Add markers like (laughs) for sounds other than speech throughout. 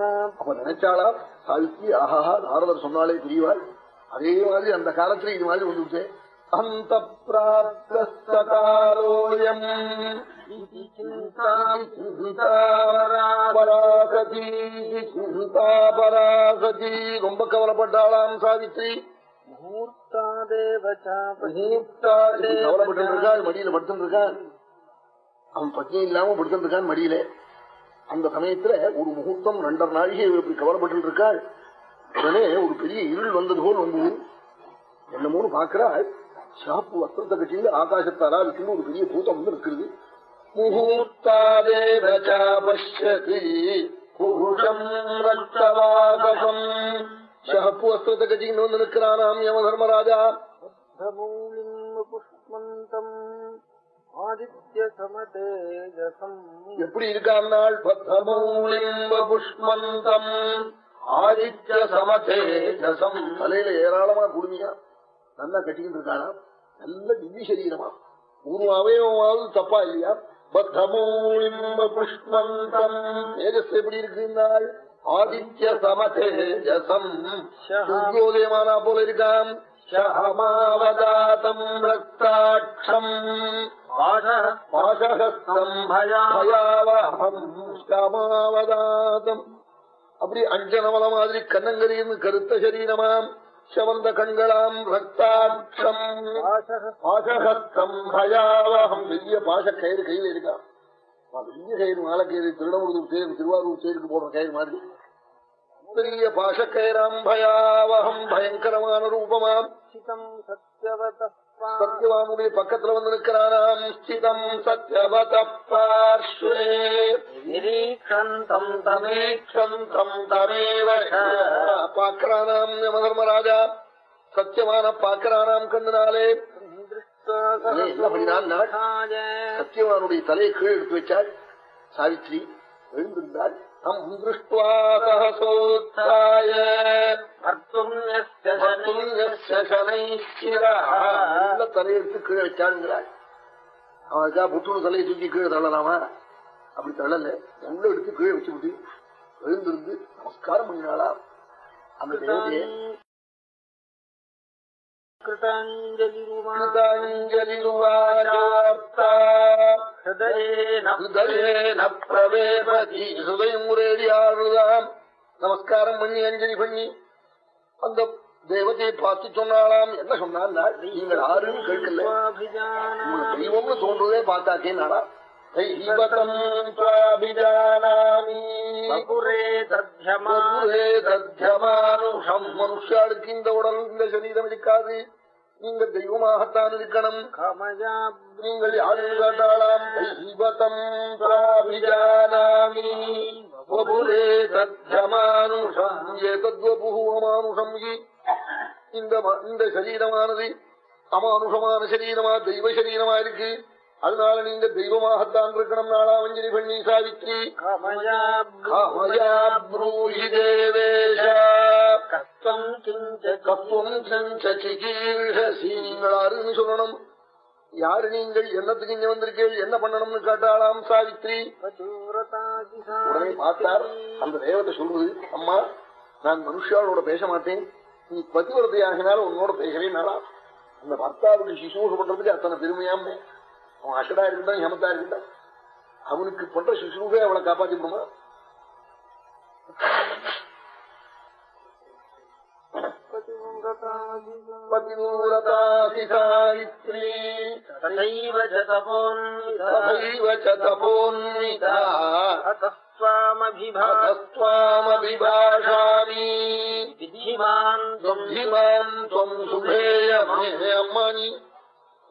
அப்ப நினைச்சாளா சாவித்ரி ஆஹா நாரதர் சொன்னாலே புரிவாள் அதே மாதிரி அந்த காலத்துல இது மாதிரி வந்துச்சு அந்த பிராப்தோயம் ரொம்ப கவலைப்பட்டாளாம் சாவித்ரி. கவலைப்பட்டு இருக்காள் மடியில படுத்துட்டு இருக்கான் அவன் பத்னி இல்லாம படுத்துட்டு இருக்கான் மடியில. அந்த சமயத்துல ஒரு முகூர்த்தம் ரெண்டரை நாழிகை இப்படி கவலைப்பட்டு இருக்காள் உடனே ஒரு பெரிய இருள் வந்தது போல் வந்தது என்னமோன்னு பாக்குறாள் சாப்பு வஸ்திரத்தை கட்டியில ஆகாசத்தாரா இருக்குன்னு ஒரு பெரிய பூத்தம் வந்து இருக்குது முகூர்த்தாதேவச்சாபஷ்யதி ஷஹப்பு வஸ்திரத்தை கட்டின்னு வந்து நிற்கிறானாம் யம தர்மராஜா புஷ்மந்தம் ஆதித்ய சமதேஜசம் எப்படி இருக்கான்னாள் பத்தமூலிம்ப புஷ்மந்தம். ஆதித்ய சமதேஜசம் தலையில ஏராளமா குடுமியா? நல்லா கட்டிக்கிட்டு இருக்கானா நல்ல திவ்ய சரீரமா? ஒரு அவயவமாவது தப்பா இல்லையா? பத்தமூலிம்ப புஷ்மந்தம். தேஜஸ் எப்படி இருக்குன்னாள் ஆதித்ய சமதேஜசம் சூரியோதயமானா போல இருக்கான் ரக்தாட்சம். பாசஹஸ்தம் அப்படி அஞ்சனமல மாதிரி கண்ணங்கரின்னு கருத்த சரீரமாம். சவந்த கண்களாம் ரத்தாட்சம் பாசகஸ்தம்பயாவகம் பெரிய பாச கயிறு கையில் இருக்கான் பெரிய கயிறு மாலக்கயிறு கயிறு திருடமுருதூர் தேர் திருவாரூர் தேருக்கு போடுற கயிறு மாதிரி. பெரிய பாச கயிறாம். பயாவகம் பயங்கரமான ரூபமாம். சத்யவானுடைய பக்கத்துல வந்து நிற்கிறானாம் ஸ்திதம் சத்யவத பார்ஸ்வே நிரீக்ஷந்தம் தமேக்ஷந்தம் தமேவ. பாக்கறானாம் யமதர்மராஜா. சத்தியமான பாக்கறானாம் கண்ணினாலே? சத்தியவானுடைய தலையை கீழ் எடுத்து வச்சாள் சாவித்ரி எழுந்திருந்தாள் தம் திருஷ்டுவா சகசோத்தாய தலையெடுத்து கீழே வச்சாளுங்கிறாள் அவனுக்கா புட்டுணு தலையை தூக்கி கீழே தள்ளலாமா? அப்படி தள்ளல. நல்ல எடுத்து கீழே வச்சு விட்டு எழுந்திருந்து நமஸ்காரம் பண்ணினாளா? அந்த தேவதையை நமஸ்காரம் பண்ணி அஞ்சலி பண்ணி. அந்த தேவதையை பார்த்து சொன்னாலாம் என்ன சொன்னாள் நீங்கள் ஆறுன்னு கேட்கல. உங்களுக்கு தெய்வம்னு தோன்றதே பார்த்தாக்கே நாடா மனுஷாளுக்கு இந்த உடல் இந்த சரீரம் இருக்காது. நீங்க தெய்வமாகத்தான் இருக்கணும். நீங்கள் யாரும் காட்டாளாம் தெய்வதம் துவாபிஜானாமி வபுரே தத்யமானுஷம் இ. இந்த இந்த சரீரமானது அமானுஷமான சரீரமா தெய்வ சரீரமா இருக்கு. அதனால நீங்க தெய்வமாகத்தான் இருக்கணும் நாளாவஞ்சலி பண்ணி சாவித்ரி. காமயா ப்ரூஹி தேவேஷ. கத்துவம் செஞ்ச சிகீர்ஷசி. நீங்கள் யாருன்னு சொல்லணும். யாரு நீங்கள்? என்னத்துக்கு இங்க வந்திருக்கீர்கள்? என்ன பண்ணணும்னு கேட்டாளாம் சாவித்ரி. உடனே பார்த்தார். அந்த தேவத்தை சொல்றது அம்மா நான் மனுஷாவோட பேச மாட்டேன். நீ பதிவிரதையாகினாலும் உன்னோட பேசவே நாளா அந்த பர்த்தாவுக்கு சிசூஷ பண்றதுக்கு அத்தனை பெருமையாமே அவன் அசடா இருந்தான் ஹேமத்தா இருந்தான் அவனுக்கு பண்ற சுசுரூபே அவளை காப்பாத்திக்கணுமா ோன்மிதாமபிபாஷாமி சுபேயமே அம்மானி.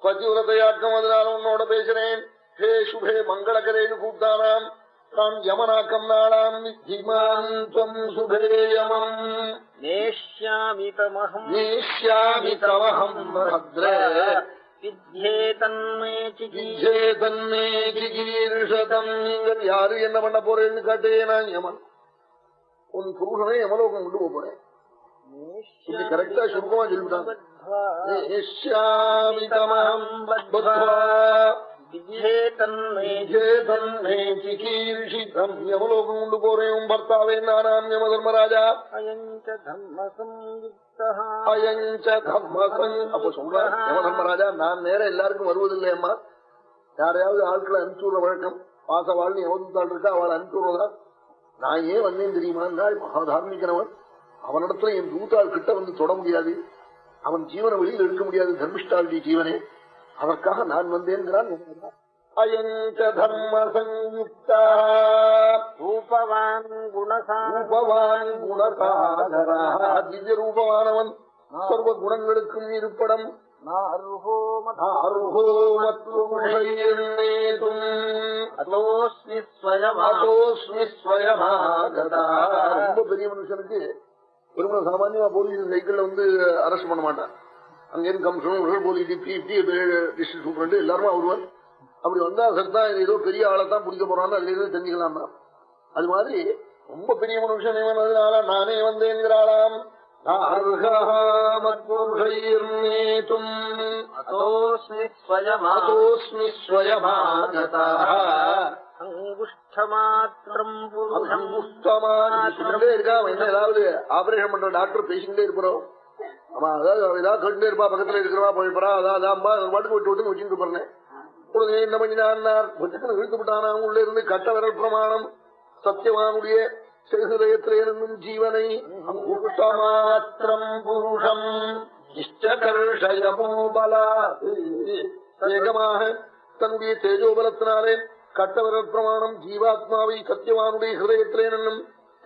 பிரத்யுரதையாக்கம் அதனால உன்னோட பேசுறேன். ஹே சுபே மங்களகரேன்னு கூப்பிட்டானாம். தாம் யமனாக்கம் நாளாம். வித்திமான் துவம் சுபே யமம். நேஷ்யாமி தமஹம். நேஷ்யாமி தமஹம் பத்ர நீங்கள் யாரு என்ன பண்ண போறேன்னு காட்டுவே நான் யமன். உன் புருஷனே யமலோகம் கொண்டு யமலோகம் கொண்டு போறேன் பர்த்தாவே நானாம் யம தர்மராஜா அப்ப சொல்ற யம தர்மராஜா நான் நேர எல்லாருக்கும் வருவதில்லை அம்மா. யாரையாவது ஆட்களை அனுப்பிச்சுடுற வழக்கம். பாசவாள்னு எவந்தாள் இருக்கா அவளை அனுப்பிச்சுடுறதா? நான் ஏன் வந்தேன் தெரியுமா? மகாதார்மிகனவன். அவனிடத்துல என் தூத்தாள் கிட்ட வந்து தொட முடியாது. அவன் ஜீவனை வெளியில் எடுக்க முடியாது. தர்மிஷ்டாளுடைய ஜீவனே. அதற்காக நான் வந்தேன்கிறான் அயஞ்ச தர்ம சயுக்தா ரூபவான் குணசா ரூபவான் குணசாகரா. திவ்ய ரூபமானவன் சர்வ குணங்களுக்கும் இருப்படம். ரொம்ப பெரிய மனுஷனுக்கு பெருமளவு சாமானியமா போலீஸ் சைக்கிள்ல வந்து அரெஸ்ட் பண்ண மாட்டான். அங்கேருந்து commissioner police DP district superintendent எல்லாருமே வருவார். அப்படி வந்தா சரிதான் ஏதோ பெரிய ஆளை தான் பிடிக்க போறான்னு அதுல இருந்து தெரிஞ்சுக்கலாம் அது மாதிரி ரொம்ப பெரிய மனுஷன் இவன் அதனால நானே வந்தேங்கிறாளாம் நேதும் அதோஸ்மி ஸ்வயமா அதோஸ்மி ஸ்வயமாகதா. ஏதாவது ஆபரேஷன் பண்ற டாக்டர் பேசிக்கிட்டே இருக்கிறோம். ஆமா அதாவது ஏதாவது கேட்டுட்டே இருப்பா பக்கத்துல இருக்கிறவா அதாம்பா ஒரு பாட்டுக்கு விட்டு விட்டு வச்சுட்டு போறேன். உடனே என்ன பண்ணினார் கொஞ்சம் இழுத்து விட்டானா உள்ள இருந்து கட்ட விரல் பிரமாணம் சத்தியவானுடைய சிறுஹதயத்திலே இருந்தும் ஜீவனை அங்குஷ்டமாத்திரம் புருஷம். இஷ்டகர்ஷயமோபலா வேகமாக தன்னுடைய தேஜோபலத்தினாலே கட்டவரல் பிரமாணம் ஜீவாத்மாவை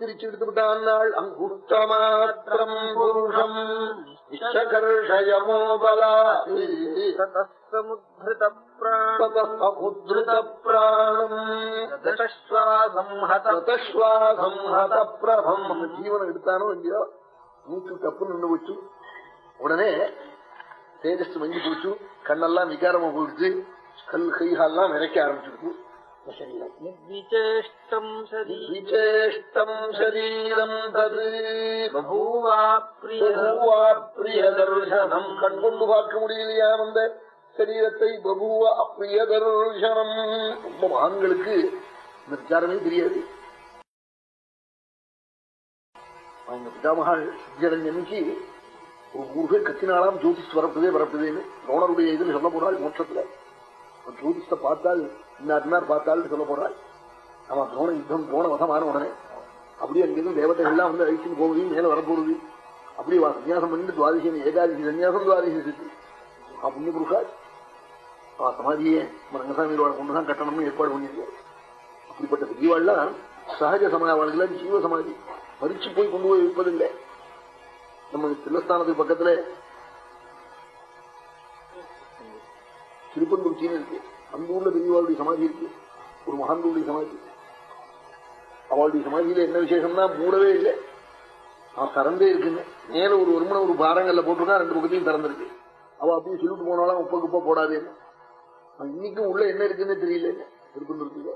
சத்தியவானுடைய ஹிருதயத்திலே நின்னும் திரிச்சு எடுத்து விட்டான் நாள் அங்குஷ்டமாத்திரம் புருஷம் இஷ்டகர்ஷயமோபலா சமுத்ருத பிராண சமுத்ருத பிராணம் தசஸ்வாசம் ஹத ரதஸ்வாசம் ஹத பிரபம் ஜீவனம் எடுத்தானோ இல்லையோ மூச்சு தப்பு நின்று போச்சு உடனே தேஜஸ் மங்கி போச்சு கண்ணெல்லாம் விகாரமா போயிடுச்சு கல் கைகால்லாம் விரைக்க ஆரம்பிச்சிருக்கு இந்த சரீரம். நிர்விச்சேஷ்டம் சரி விசேஷ்டம் சரீரம் தது பபூவா பிரிய பபூவா பிரிய தர்சனம் கண் கொண்டு பார்க்க முடியலையா அந்த சரீரத்தை பபூவ அப்பிரிய தர்சனம் ரொம்ப மகான்களுக்கு இந்த விசாரமே தெரியாது அவங்க பிதாமகாள் சித்தியரஞ்சனுக்கு ஒரு ஊர்கள் கத்தினாலாம் ஜோதிஷ் வரப்புதே வரப்புதேன்னு ரோணருடைய இதுன்னு சொல்ல போறாள் மோட்சத்துல ஜோதிஷத்தை பார்த்தால் இன்னார் பார்த்தால் சொல்ல போறாள் அவன் துரோண யுத்தம் துரோண வசமான உடனே அப்படியே அங்கிருந்து தேவதைகள்லாம் வந்து அழிச்சுட்டு போகுது மேல வரப்போகுது அப்படி சன்னியாசம் பண்ணிட்டு துவாதிசி ஏகாதசி சன்னியாசம் துவாதிசி சித்து. ஆ புண்ணிய புருஷா ஆ சமாதியே ரங்கசாமி கொண்டுதான் கட்டணம்னு ஏற்பாடு பண்ணியிருக்கேன் அப்படிப்பட்ட பெரியவாள்லாம் சகஜ சமாதிகள் ஜீவ சமாதி. மறிச்சு போய் கொண்டு போய் வைப்பதில்லை. நம்ம தில்லஸ்தானத்துக்கு பக்கத்துல திருப்பன்குறிச்சின்னு இருக்கு. அந்த ஊர்ல பெரியவாளுடைய சமாதி இருக்கு. ஒரு மகான்களுடைய சமாதி. அவளுடைய சமாதியில என்ன விசேஷம்னா மூடவே இல்லை. அவன் திறந்தே இருக்குங்க. மேல ஒரு ஒரு ஒரு பாரங்கள்ல போட்டிருக்கா ரெண்டு பக்கத்தையும் திறந்திருக்கு. அவ அப்படியே சொல்லிட்டு போனாலும் உப்ப குப்பை போடாதேன்னு இன்னைக்கும் உள்ள என்ன இருக்குன்னு தெரியல. திருப்பந்தூர்ல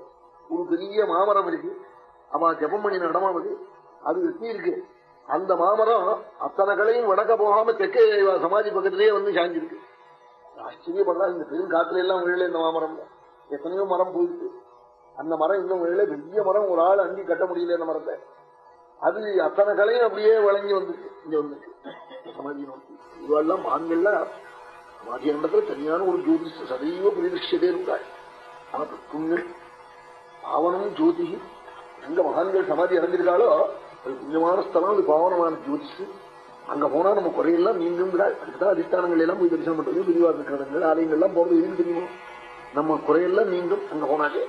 ஒரு பெரிய மாமரம் இருக்கு. அவன் ஜபம் பண்ணி நடமா அது அது வெட்டி இருக்கு. அந்த மாமரம் அத்தனை களையும் வடக்க போகாம தெற்கே சமாதி பக்கத்திலேயே வந்து சாஞ்சிருக்கு. ஆச்சரியப்படுறா இந்த பெரும் காத்துல எல்லாம் விழல இந்த மாமரம். எத்தனையோ மரம் போயிருக்கு. அந்த மரம் இன்னும் விழல பெரிய மரம் ஒரு ஆள் அண்டி கட்ட முடியல அந்த மரத்தை. அது அத்தனை கலையும் அப்படியே வழங்கி வந்துருக்கு இங்க வந்துருக்கு சமாதி நோக்கி. இவெல்லாம் ஆண்கள்லாம் சமாதி இடத்துல தனியான ஒரு ஜோதிஷ சதைவ பிரதிஷ்டதே இருந்தாள் ஆனா புண்ணியம் பாவனம் ஜோதிஷி. எங்க மகான்கள் சமாதி அடைஞ்சிருக்காளோ? அது புண்ணியமான ஸ்தலம் அது பாவனமான ஜோதிஷு. அங்க போனா நம்ம குறையெல்லாம் நீங்குங்கிறாள் அதுக்குதான் அதிஷ்டானங்கள் எல்லாம் போய் தரிசனம் பண்றது. விரிவாக்க ஆலயங்கள்லாம் போறது எதுன்னு தெரியுமோ? நம்ம குறையெல்லாம் நீங்கும். அங்க போனாலே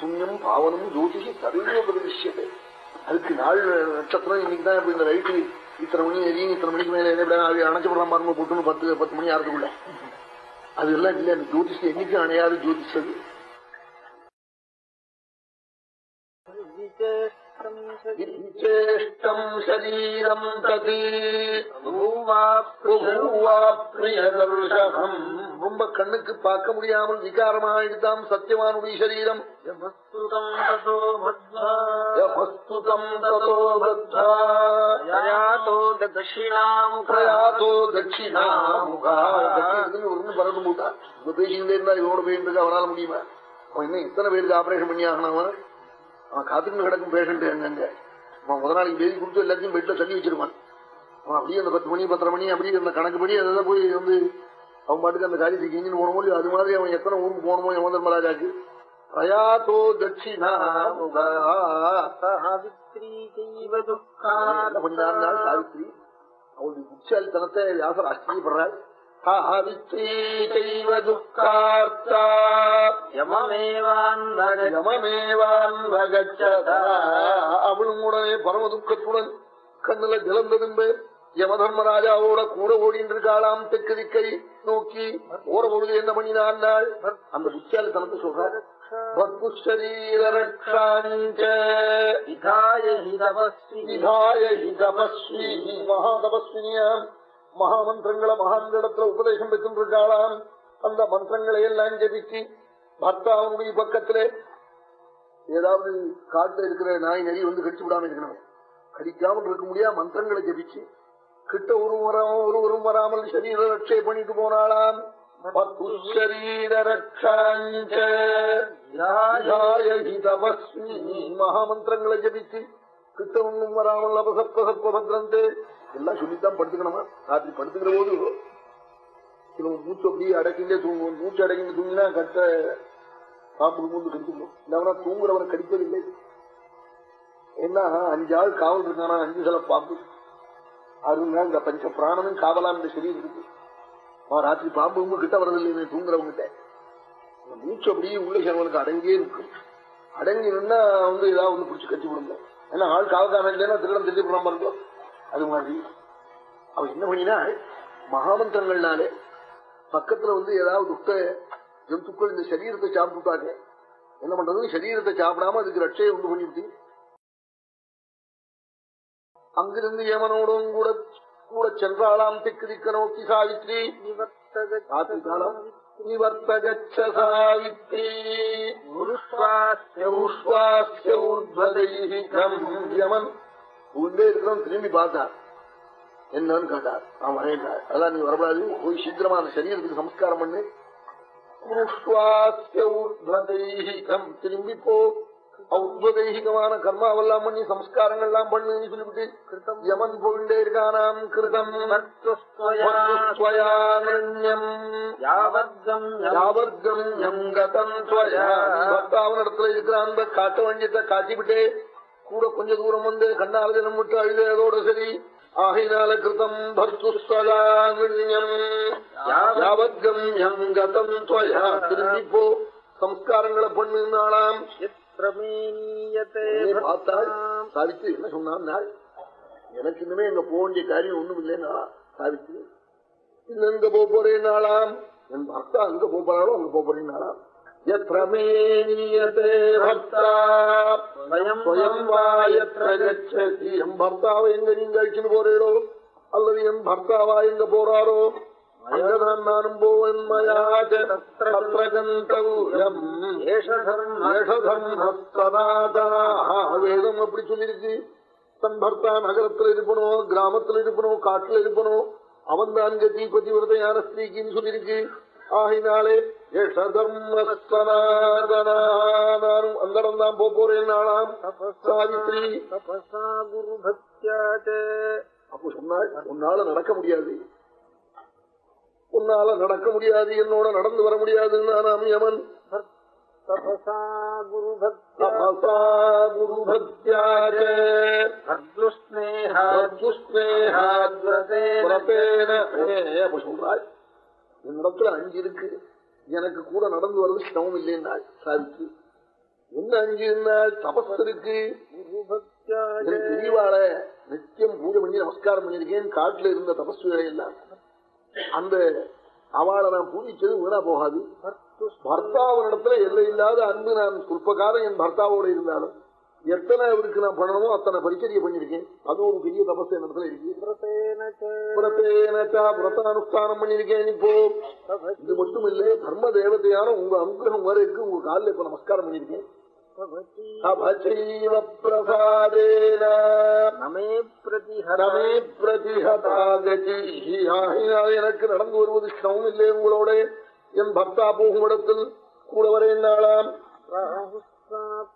புண்ணியம் பாவனம் ஜோதிஷி சதைவ பிரதிஷ்டதே அதுக்கு நாள் நட்சத்திரம் இன்னைக்கு தான் இப்ப இந்த லைட்டு இத்தனை மணி எரியும் இத்தனை மணிக்கு மேலே என்ன அணைச்சு போடலாம் பாருங்க போட்டுன்னு பத்து பத்து மணி ஆறதுக்குள்ள. அது எல்லாம் அந்த ஜோதிஷம் என்னைக்கும் அணையாது ஜோதிஷது சரீரம் சரீரம் தது பிரியதர்ஷகம் ரொம்ப கண்ணுக்கு பார்க்க முடியாமல் விகாரமாயிடுதாம் சத்தியவானுடைய சரீரம். பேசிக்கிட்டே இருந்தா இவனோட போயிட்டு அவனால முடியுமா? அவன் இன்னும் இத்தனை பேருக்கு ஆபரேஷன் பண்ணி ஆகணும் அவன் காத்துக்கிட்டு கிடக்கும் பேஷண்ட் எங்கங்க அவன் முத நாளைக்கு கொடுத்து எல்லாத்தையும் பெட்ல தள்ளி வச்சிருப்பான். அவன் அப்படியே அந்த பத்து மணி பத்தரை மணி அப்படியே அந்த கணக்குப்படி அதை போய் வந்து அவன் பாட்டுக்கு அந்த காரியத்துக்கு இன்ஜின் போனமோ இல்லையோ அது மாதிரி அவன் எத்தனை ஊருக்கு போகணுமோ யம தர்மராஜாக்கு பிரயாத்தோ தட்சிணாமுகா சாவித்ரி அவளுடைய புட்சாலித்தனத்தை வியாசர் ஆச்சரியப்படுறாள் அவளும் உடனே பரம துக்கத்துடன் கண்ணுல ஜலந்ததும்பு யமதர்மராஜாவோட கூட ஓடிட்டு இருக்காளாம் தெற்கு திக்கை நோக்கி. ஓர பொழுது என்ன பண்ணினான் அந்த புட்சாலித்தனத்தை சொல்றாரு. பத்மசரீரரக்ஷாஞ்ச விதாய மகா மந்திரங்களை மகான்களிடத்துல உபதேசம் பெற்றிருக்காளாம் அந்த மந்திரங்களை எல்லாம் ஜபிச்சு பர்த்தாவனுடைய பக்கத்திலே ஏதாவது காட்டுல இருக்கிற நாய் நெறி வந்து கடிச்சு விடாம இருக்கணும். கடிக்காமல் இருக்க முடியாது மந்திரங்களை ஜபிச்சு கிட்ட ஒரு வராம ஒருவரும் வராமல் சரீர ரட்சை பண்ணிட்டு போனாளாம். மகாமந்திரங்களை ஜபிச்சு கிட்ட ஒன்றும் வராமல் அபசப்பசப்ப எல்லாம் சொல்லித்தான் படுத்துக்கணுமா? ராத்திரி படுத்துக்கிற போது இவன் மூச்சு அப்படியே அடக்கிண்டே தூங்குவோம் மூச்சு அடக்கிண்டு தூங்கினா கட்ட பாம்புக்கு மூந்து கடிச்சிடும். இல்லவனா தூங்குறவனை கடிப்பதில்லை என்ன அஞ்சு ஆள் காவல் இருக்கானா? அஞ்சு சில பாம்பு. அதுங்க இந்த பஞ்ச பிராணமும் காவலாம் இந்த சரீரம் இருக்கு அவன் ராத்திரி பாம்பு உங்க கிட்ட வரதில்லை தூங்குறவங்கிட்ட. கிட்ட மூச்சு அப்படியே உள்ள அவனுக்கு அடங்கியே இருக்கும். அடங்கி நின்னா வந்து ஏதாவது ஒண்ணு பிடிச்சி கட்டி விடுங்க ஏன்னா ஆள் காவல்காரன் இல்லைன்னா திருடம் திருடி போடாம இருக்கும் அது மாதிரி. அவன் என்ன பண்ணினா மகாமந்திரங்கள்னாலே பக்கத்துல வந்து ஏதாவது துட்ட ஜந்துக்கள் இந்த சரீரத்தை சாப்பிட்டுட்டாங்க. என்ன பண்றது சரீரத்தை சாப்பிடாம அதுக்கு ரட்சையை உண்டு பண்ணிவிட்டு அங்கிருந்து யமனோடும் கூட கூட சென்றாளாம் திக்கு திக்க நோக்கி சாவித்ரி. ராத்திரி காலம் நிவர்த்தகச்ச சாவித்ரி உஷ்வாஸ்ய ஊர்த்வதைஹிகம். யமன். உள்ளே இருக்கிறவன் திரும்பி பார்த்தார் என்னன்னு கேட்டார் அவன் வரேன்டார் அதான் நீ வரக்கூடாது. போய் சீக்கிரமா அந்த சரீரத்துக்கு சம்ஸ்காரம் பண்ணு. திரும்பி போ. ஔத்வதைகிகமான கர்மாவெல்லாம் பண்ணி சம்ஸ்காரங்கள் எல்லாம் பண்ணுன்னு சொல்லிவிட்டு யமன் போயிட்டே இருக்கானாம். கிருதம் யாவர்க்கம் யம். கதம் ஸ்வயா பக்தாவனிடத்துல இருக்கிற அந்த காட்ட வேண்டியத்தை காட்டிவிட்டே கூட கொஞ்ச தூரம் வந்து கண்ணால தினம் விட்டு அழுது அதோட சரி. ஆகையினால கிருதம் பர்த்துஸ்வயானன்யம் யாவர்க்கம் யம் கதம் ஸ்வயா திரும்பி போ சம்ஸ்காரங்களை பண்ணுனாலாம் பார்த்தாள் சாவித்ரி என்ன சொன்னான் எனக்கு இனிமே எங்க போக வேண்டிய காரியம் ஒண்ணும் இல்லைன்னா சாவித்ரி இன்னும் எங்க போறேன்னாலாம் என் பர்த்தா அங்க போறாளோ அங்க போறேன்னாலாம் என் பர்த்தாவை எங்க நீங்க அழிச்சுன்னு போறீடோ அல்லது என் பர்த்தாவா எங்க போறாரோ அங்கதான் நானும் போவன் வேதம் அப்படி சொல்லிருக்கு தன் பர்த்தா நகரத்துல இருப்பணும் கிராமத்துல இருப்பணும் காட்டுல இருப்பணும் அவன் தான் கதி பதிவிரதையான ஸ்திரீக்குன்னு சொல்லிருக்கு ஆகினாலே நானும் அந்த இடம் தான் போறேன் நாளாம் சாவித்ரி அப்போ சொன்னாள் உன்னால நடக்க முடியாது உன்னால நடக்க முடியாது என்னோட நடந்து வர முடியாதுன்னு நாம் யமன் தபசா குரு பக்தியா தபசா குரு பக்தியாச்ச என்னிடத்துல அஞ்சு இருக்கு எனக்கு கூட நடந்து வர்றது சிரமம் இல்லைன்னாள். சாதிச்சு என்ன அஞ்சு நாள் தபஸ் இருக்கு பெரியவாள நித்தியம் பூஜை பண்ணி நமஸ்காரம் பண்ணிருக்கேன் காட்டுல இருந்த தபஸ்விகளை எல்லாம் அந்த அவளை நான் பூஜிச்சது வீணா போகாது. பர்த்தாவனிடத்துல எல்லை இல்லாத அன்பு நான் சொல்ப காலம் என் பர்த்தாவோட இருந்தாலும் எத்தனை அவருக்கு நான் பண்ணணுமோ அத்தனை பரிச்சரிய பண்ணிருக்கேன் அது ஒரு பெரிய தபஸ் இடத்துல இருக்கு. பண்ணிருக்கேன் இப்போ. இது மட்டும் இல்ல தர்ம தேவதையான உங்க அனுகிரகம் வேற இருக்கு. உங்க காலில் இப்ப நமஸ்காரம் பண்ணிருக்கேன் எனக்கு நடந்து வருவது இஷ்டமும் இல்லை உங்களோட. என் பக்தா போகும் இடத்தில் கூட வரேன் நாளாம்.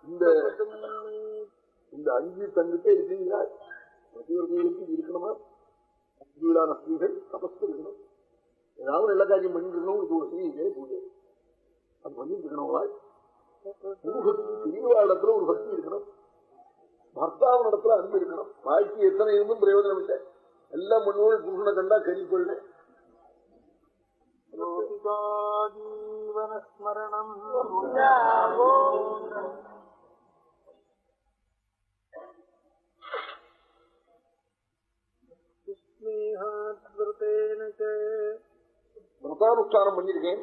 இந்த இந்த அஞ்சு தங்கிட்டே இருக்கீங்களா? மத்தியவர்களுக்கு இருக்கணுமா? புத்தியிலான ஸ்திரீகள் தபஸ்து இருக்கணும். ஏதாவது நல்ல காரியம் பண்ணிருக்கணும் இது ஒரு செய்யே பூஜை. அது பண்ணிட்டு இருக்கணுங்களா பெரியவா இடத்துல ஒரு பக்தி இருக்கணும். பர்த்தாவின் இடத்துல அன்பு இருக்கணும். வாழ்க்கை எத்தனை இருந்தும் பிரயோஜனம் இல்லை. எல்லாம் மண்ணோடு புருஷனை கண்டா கறி கொள்ள. ஜீவனஸ்மரணம் விரதானுஷ்டானம் பண்ணிருக்கேன்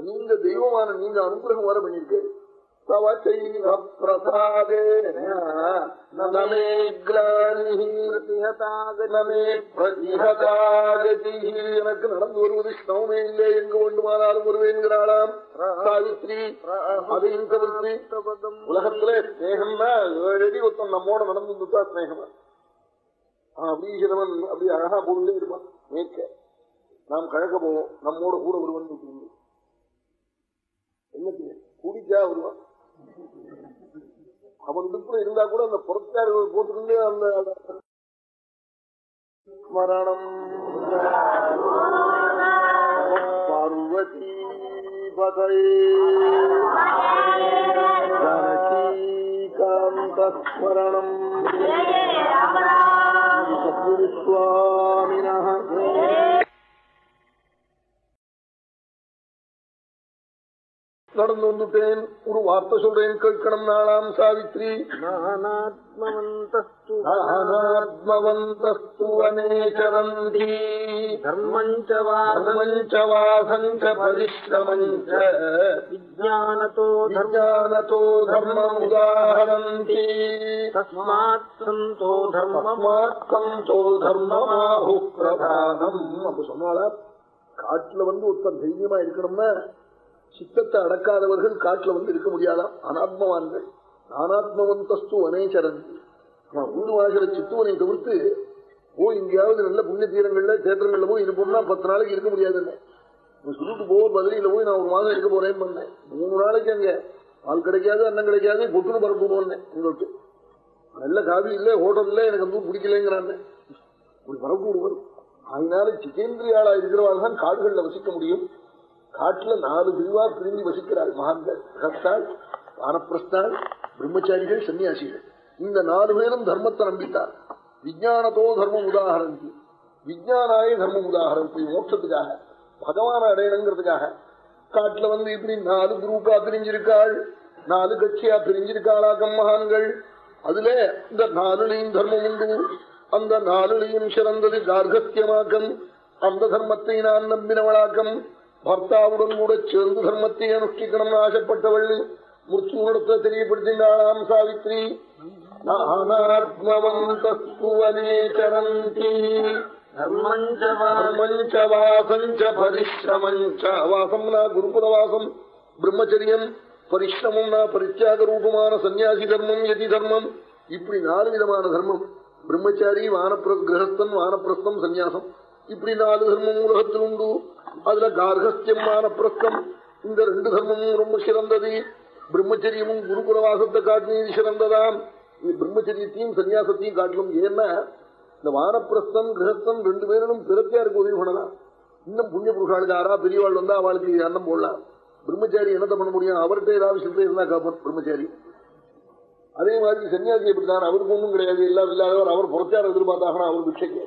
நீங்க தெய்வமான நீங்க அனுகிரகம் வர பண்ணிருக்கேன் எனக்கு நடந்து வருவது சிரமமே இல்லை. எங்கு வேண்டுமானாலும் வருவேன்கிறாளாம் சாவித்ரி அதையும் தவிர்த்து உலகத்துல ஸ்நேகம்னா ஏழு அடி ஒருத்தன் நம்மோட நடந்து ஸ்நேகமா? அப்படிங்கிறவன் அப்படி அழகா போட்டு இருப்பான். மேற்க. நாம் கழக போவோம். நம்மோட கூட ஒருவன் வச்சுக்கோங்க. என்னது? குடிச்சா வருவான் அவன் இடுப்புல இருந்தா கூட அந்த புறத்தார்கள் போட்டுக்கிட்டு அந்த ஸ்மரணம் பார்வதி பதே சத்குருஸ்வாமினः நடந்து வந்துட்டேன். ஒரு வார்த்தை சொல்றேன் கேட்கணும் நாளாம் சாவித்ரி. நானாத்மவந்தஸ்துவனேச்சரந்தி தர்மஞ்சவாசஞ்ச பரிசிரமஞ்ச விஜானதோ தர்மானதோ தர்மம் உதாஹரந்தி தஸ்மாத்தோ தர்மமாத்தோ தர்மமாஹு பிரதானம். அப்ப சொன்னால காட்டுல வந்து ஒருத்தன் தைரியமா இருக்கணும்னா. சித்தத்தை அடக்காதவர்கள் காட்டுல வந்து இருக்க முடியாதாம்? அனாத்மவான்கள். அனாத்மவந்தஸ்து வனேச்சரன் நான் ஊர் வாசல சித்துவனை தவிர்த்து போய் எங்கேயாவது நல்ல புண்ணிய தீரங்கள்ல தேட்டங்கள்ல போய் இருப்போம்னா பத்து நாளைக்கு இருக்க முடியாதுன்னு சுருட்டு போக பதிலியில போய் நான் ஒரு மாதம் இருக்க போறேன்னு பண்ணேன். மூணு நாளைக்கு அங்க. பால் கிடைக்காது அன்னம் கிடைக்காது பொட்டுன்னு போனேன் உங்களுக்கு நல்ல காபி இல்ல ஹோட்டல் இல்ல எனக்கு வந்து பிடிக்கலங்கிறாங்க ஒரு பரப்பு வரும் அதனால சிதேந்திரியாளா இருக்கிறவாள் தான் காடுகள்ல வசிக்க முடியும். காட்டுல நாலு பிரிவா பிரிந்து வசிக்கிறாள் மகான்கள் கிரகஸ்தாள் வானப்பிரஸ்தாள் பிரம்மச்சாரிகள் சன்னியாசிகள். இந்த நாலு பேரும் தர்மத்தை நம்பித்தார். விஜயானத்தோ தர்மம் உதாகரந்தி. விஜயானாய தர்மம் உதாகரந்தி மோட்சத்துக்காக பகவான அடையணுங்கிறதுக்காக. காட்டுல வந்து இப்படி நாலு குரூப்பா பிரிஞ்சிருக்காள். நாலு கட்சியா பிரிஞ்சிருக்காளாக்கம் மகான்கள். அதுல இந்த நாலுலையும் தர்மம் உண்டு. அந்த நாலுலையும் சிறந்தது கார்கத்தியமாக்கம் அந்த தர்மத்தை நான் நம்பினவளாக்கம். ഭർത്താവുടൻ കൂടെ ചേർന്ന് ധർമ്മത്തെ അനുഷ്ഠിക്കണം എന്ന് ആശപ്പെട്ടവൾ മൃത്യുവിനടുത്ത് തെളിയപ്പെടുത്തിനാളാം സാവിത്രി. വാസം ഗുരുപദവാസം ബ്രഹ്മചര്യം பரிசிரமம் பரித்தியாக ரூபமான சன்னியாசி தர்மம் எதி தர்மம் இப்படி நாலு விதமான தர்மம் பிரம்மச்சாரி வானப்பிர கிரகஸ்தன் வானப்பிரஸ்தம் சன்னியாசம் இப்படி நாலு தர்மம் உலகத்தில் உண்டு அதுல கார்கஸ்தியமான வானப்பிரஸ்தம் இந்த ரெண்டு தர்மமும் ரொம்ப சிறந்தது. பிரம்மச்சரியமும் குருகுலவாசத்தை காட்டினது சிறந்ததாம். இது பிரம்மச்சரியத்தையும் சன்னியாசத்தையும் காட்டணும் ஏன்னா இந்த வானப்பிரஸ்தம் கிரகஸ்தம் ரெண்டு பேரும் பிறத்தியாருக்கு உதவி பண்ணலாம் இன்னும் புண்ணிய புருஷாளுக்கு ஆறா பெரியவாள் வந்தா அவளுக்கு அன்னம் போடலாம். பிரம்மச்சாரி என்னத்தை பண்ண முடியும்? அவர்கிட்ட ஏதாவது சிந்தை இருந்தா காப்பான் பிரம்மச்சாரி. அதே மாதிரி சன்னியாசி எப்படிதான் அவருக்கு ஒன்றும் கிடையாது. எல்லாம் இல்லாதவர் அவர் புறத்தார் எதிர்பார்த்தாங்கன்னா அவர் பிக்ஷைக்கு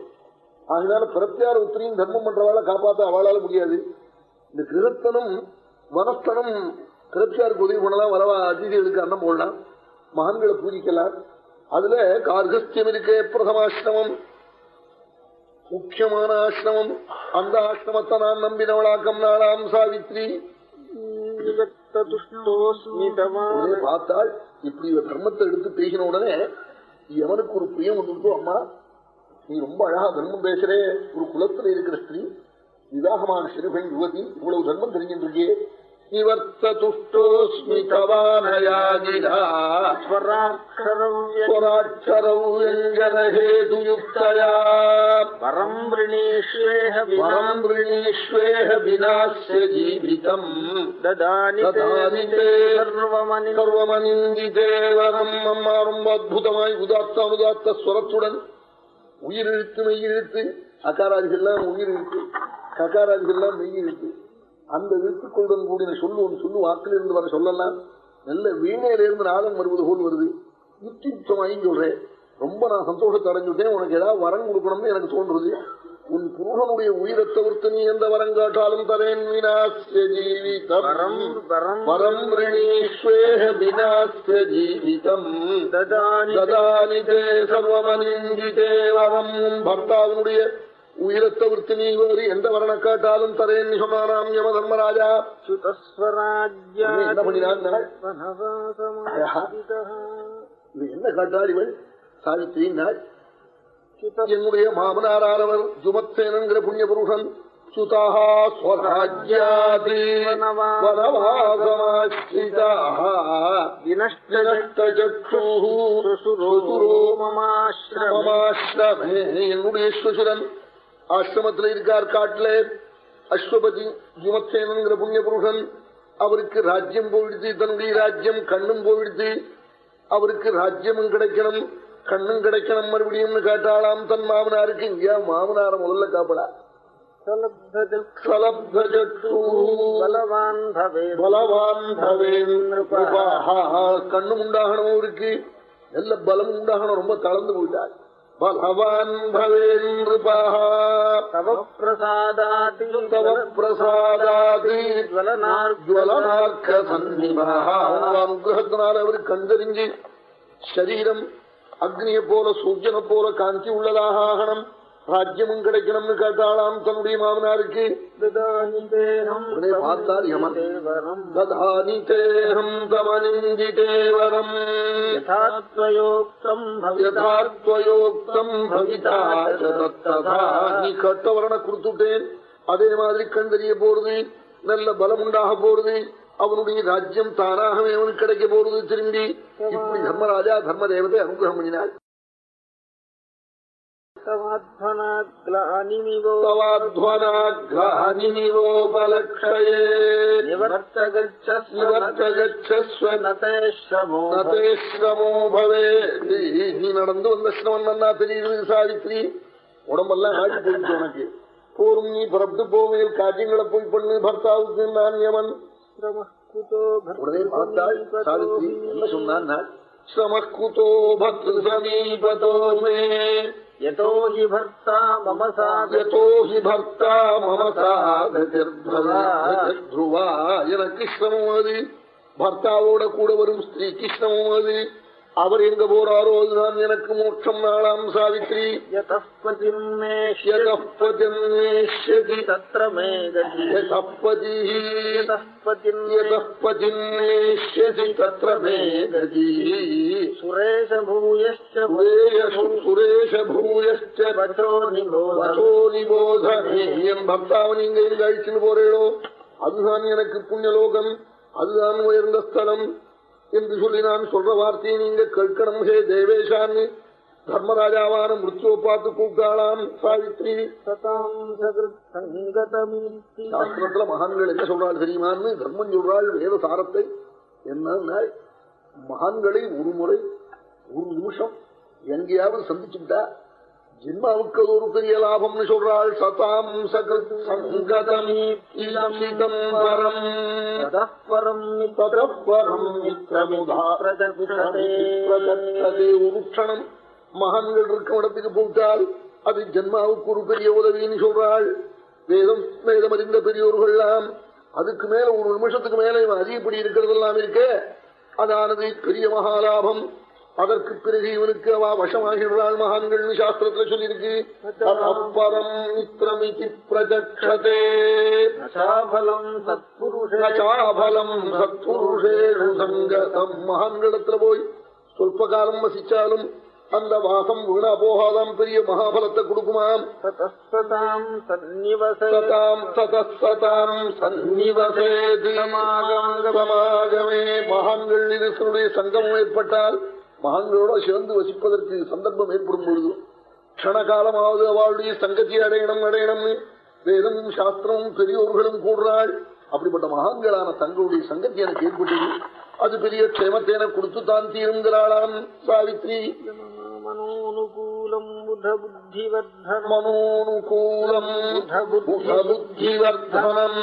அதனால பிரத்தியார உத்திரியும் தர்மம் பண்றவாளை காப்பாத்த அவளால முடியாது. இந்த கிரகத்தனம் வனஸ்தனம் கிரத்தியாருக்கு உதவி பண்ணலாம். வரவா அதிதிகளுக்கு அன்னம் போடலாம். மகான்களை பூஜிக்கலாம். அதுல கார்கஸ்தியம் இருக்கே பிரதமாசிரமம் முக்கியமான ஆசிரமம் அந்த ஆசிரமத்தை நான் நம்பினவளாக்கம் நாளாம் சாவித்ரி. பார்த்தால் இப்படி தர்மத்தை எடுத்து பேசின உடனே எவனுக்கு ஒரு பிரியம் வந்துருக்கோ அம்மா? நீ ரொம்ப அழகா தர்மம் பேசுறே ஒரு குலத்துல இருக்கிற ஸ்திரீ விவாகமான சிறுபெண் யுவதி இவ்வளவு தர்மம் தெரிஞ்சுட்டு இருக்கே ஜீவிதம். சர்வமனிந்தே வரம். அம்மா ரொம்ப அற்புதமாய் உதாத்த அனுதாத்த ஸ்வரத்துடன் உயிர் உயிரிழுத்து மெய்யிழுத்து. அகாராதிகள்லாம் உயிரிழுத்து. மெய் மெய்யிழுத்து. அந்த எழுத்துக்களுடன் கூடின சொல்லு ஒன்று சொல்லு வாக்கிலிருந்து வர சொல்லலாம். நல்ல வீணையிலிருந்து நாதம் வருவது போல் வருது. யுக்தியுக்தமாயும் சொல்றேன். ரொம்ப நான் சந்தோஷத்தை அடைஞ்சுட்டேன். உனக்கு ஏதாவது வரம் கொடுக்கணும்னு எனக்கு தோன்றுது. உன் புருஷனுடைய உயிரை தவிர்த்து நீ எந்த வரம் காட்டாலும் தரேன் வினாசிய ஜீவிதம். வரம் ரிணீஸ்வேஹ வினாசிய ஜீவிதம். ததானி ததானி தே சர்வமனிந்திதே வரம் பர்த்தாவினுடைய உயிரை தவிர்த்து நீ வேறு எந்த வரண காட்டாலும் தரேன் சொன்னாராம் யம தர்மராஜா என்ன பண்ணினான்? நாள்? இது என்ன காட்டாள் சாவித்திரி நாள் என்னுடைய மாமனாரானவர் ஜுமத்தேனங்கிற புண்ணிய புருஷன் என்னுடைய ஸ்வசுரன் ஆசிரமத்தில் இருக்கார் காட்டில. அஸ்வபதி ஜுமத்தேனங்கிற புண்ணிய புருஷன் அவருக்கு ராஜ்யம் போயிடுத்து தன்னுடைய ராஜ்யம் கண்ணும் போயிடுத்து அவருக்கு ராஜ்யமும் கிடைக்கணும். கண்ணும் கிடைக்கணும் மறுபடியும் கேட்டாளாம். தன் மாமனாருக்கு இங்கேயா மாமனார முதல்ல காப்படா? கண்ணும் உண்டாகணும் அவருக்கு. நல்ல பலம் உண்டாகணும். ரொம்ப தளர்ந்து போயிட்டார் பலவான் பவேந்திருபாஹா தவ பிரசாதாதி தவ பிரசாதாதி ஜுவலனார்ஜுவலனார்க்க ஜுவலனார்க்க சந்நிபாஹ உங்க அனுகிரகத்தினால் அவர் கண்டறிஞ்சு சரீரம் அக்னியை போல சூரியனை போல காந்தி உள்ளதாக ஆகணும். ராஜ்யமும் கிடைக்கணும்னு கேட்டாளாம் தன்னுடைய மாமனாருக்கு. உடனே பார்த்தார் யமன். கட்டவரண கொடுத்துட்டேன். அதே மாதிரி கண்டறிய போறது நல்ல பலம் உண்டாக போறது. அவனுடைய ராஜ்யம் தானாகவே அவனுக்கு கிடைக்க போறது திரும்பி. இப்படி தர்மராஜா தர்ம தேவதை அனுகிரகம் பவே. நீ நடந்து வந்த சிரமம் நன்னா தெரியுது சாவித்ரி. உடம்பெல்லாம் ஆடி போயிடுச்சு உனக்கு. போரும் நீ புறப்பட்டு போவேல் காரியங்களை போய் பண்ணு பர்த்தாவுக்கு நான் யமன். உடனே பார்த்தாள் சாவித்ரி என்ன சொன்னான் ஸ்ரமக்குதோ பக்து சமீபதோ மே யதோ ஹி பர்த்தா மம சாத யதோ ஹி பர்த்தா மம சாதுவா எனக்கு சிரமம் அது பர்த்தாவோட கூட வரும் ஸ்திரீக்கு சிரமம் அது அவர் எங்க போறாரோ அதுதான் எனக்கு மோட்சம். நாளாம் சாவித்ரி. என் பக்தாவை நீங்க எங்க அழிச்சுன்னு போறேளோ அதுதான் எனக்கு புண்ணியலோகம் அதுதான் உயர்ந்த ஸ்தலம் என்று சொல்லி நான் சொல்ற வார்த்தையை நீங்க கேட்கணும். ஹே தேவேஷான்னு தர்மராஜாவான மிருத்யுவை பார்த்து கூப்பிட்டாளாம் சாவித்ரி. சாஸ்திரத்துல மகான்கள் என்ன சொல்றாள் தெரியுமான்னு தர்மம் சொல்றாள் வேத சாரத்தை. என்ன மகான்களை ஒரு முறை ஒரு நிமிஷம் எங்கேயாவது சந்திச்சுட்டா ஜென்மாவுக்கு அது ஒரு பெரிய லாபம்னு சொல்றாள் சதாம் சகிருத் சங்கதமீதம் பரம் மித்ரமுதா பிரதட்சதே ஒரு க்ஷணம் மகான்கள் இருக்கும் இடத்துக்கு போட்டால் அது ஜென்மாவுக்கு ஒரு பெரிய உதவின்னு சொல்றாள். வேதம் வேதம் அறிந்த பெரியோர்கள்லாம் அதுக்கு மேல ஒரு நிமிஷத்துக்கு மேல இவன் அதிகப்படி இருக்கிறதெல்லாம் இருக்கே. அதானது பெரிய மகாலாபம். அதற்கு பிறகு இவனுக்கு அவ வசமாகிறாள் மகான்கள் சாஸ்திரத்துல சொல்லியிருக்கு. அப்புறம் மித்திரமிதி பிரஜக்ஷதே. நசாபலம் சத்புருஷே. நச்சாபலம் சத்புருஷேஷு சங்கதம். மகான்களிடத்துல போய் சொல்ப காலம் வசிச்சாலும் அந்த வாசம் வீணா போகாதாம் பெரிய மகாபலத்தை கொடுக்குமாம். சதாம் சதசதாம் சந்நிவசேதி சமாகமே. மகான்கள் சங்கமம் ஏற்பட்டால் மகான்களோட சேர்ந்து வசிப்பதற்கு சந்தர்ப்பம் ஏற்படும் பொழுது க்ஷணகாலமாவது அவளுடைய சங்கத்தி அடையணும் அடையணும்னு வேதம் சாஸ்திரம் பெரியோர்களும் கூடுறாள் அப்படிப்பட்ட மகான்களான தங்களுடைய சங்கத்தி எனக்கு ஏற்பட்டது. அது பெரிய க்ஷேமத்தை எனக்கு கொடுத்து தான் தீருங்கிறாளாம் சாவித்ரி. மனோனுகூலம் புத புத்திவர்தனம் மனோனுகூலம் புத்திவர்தனம்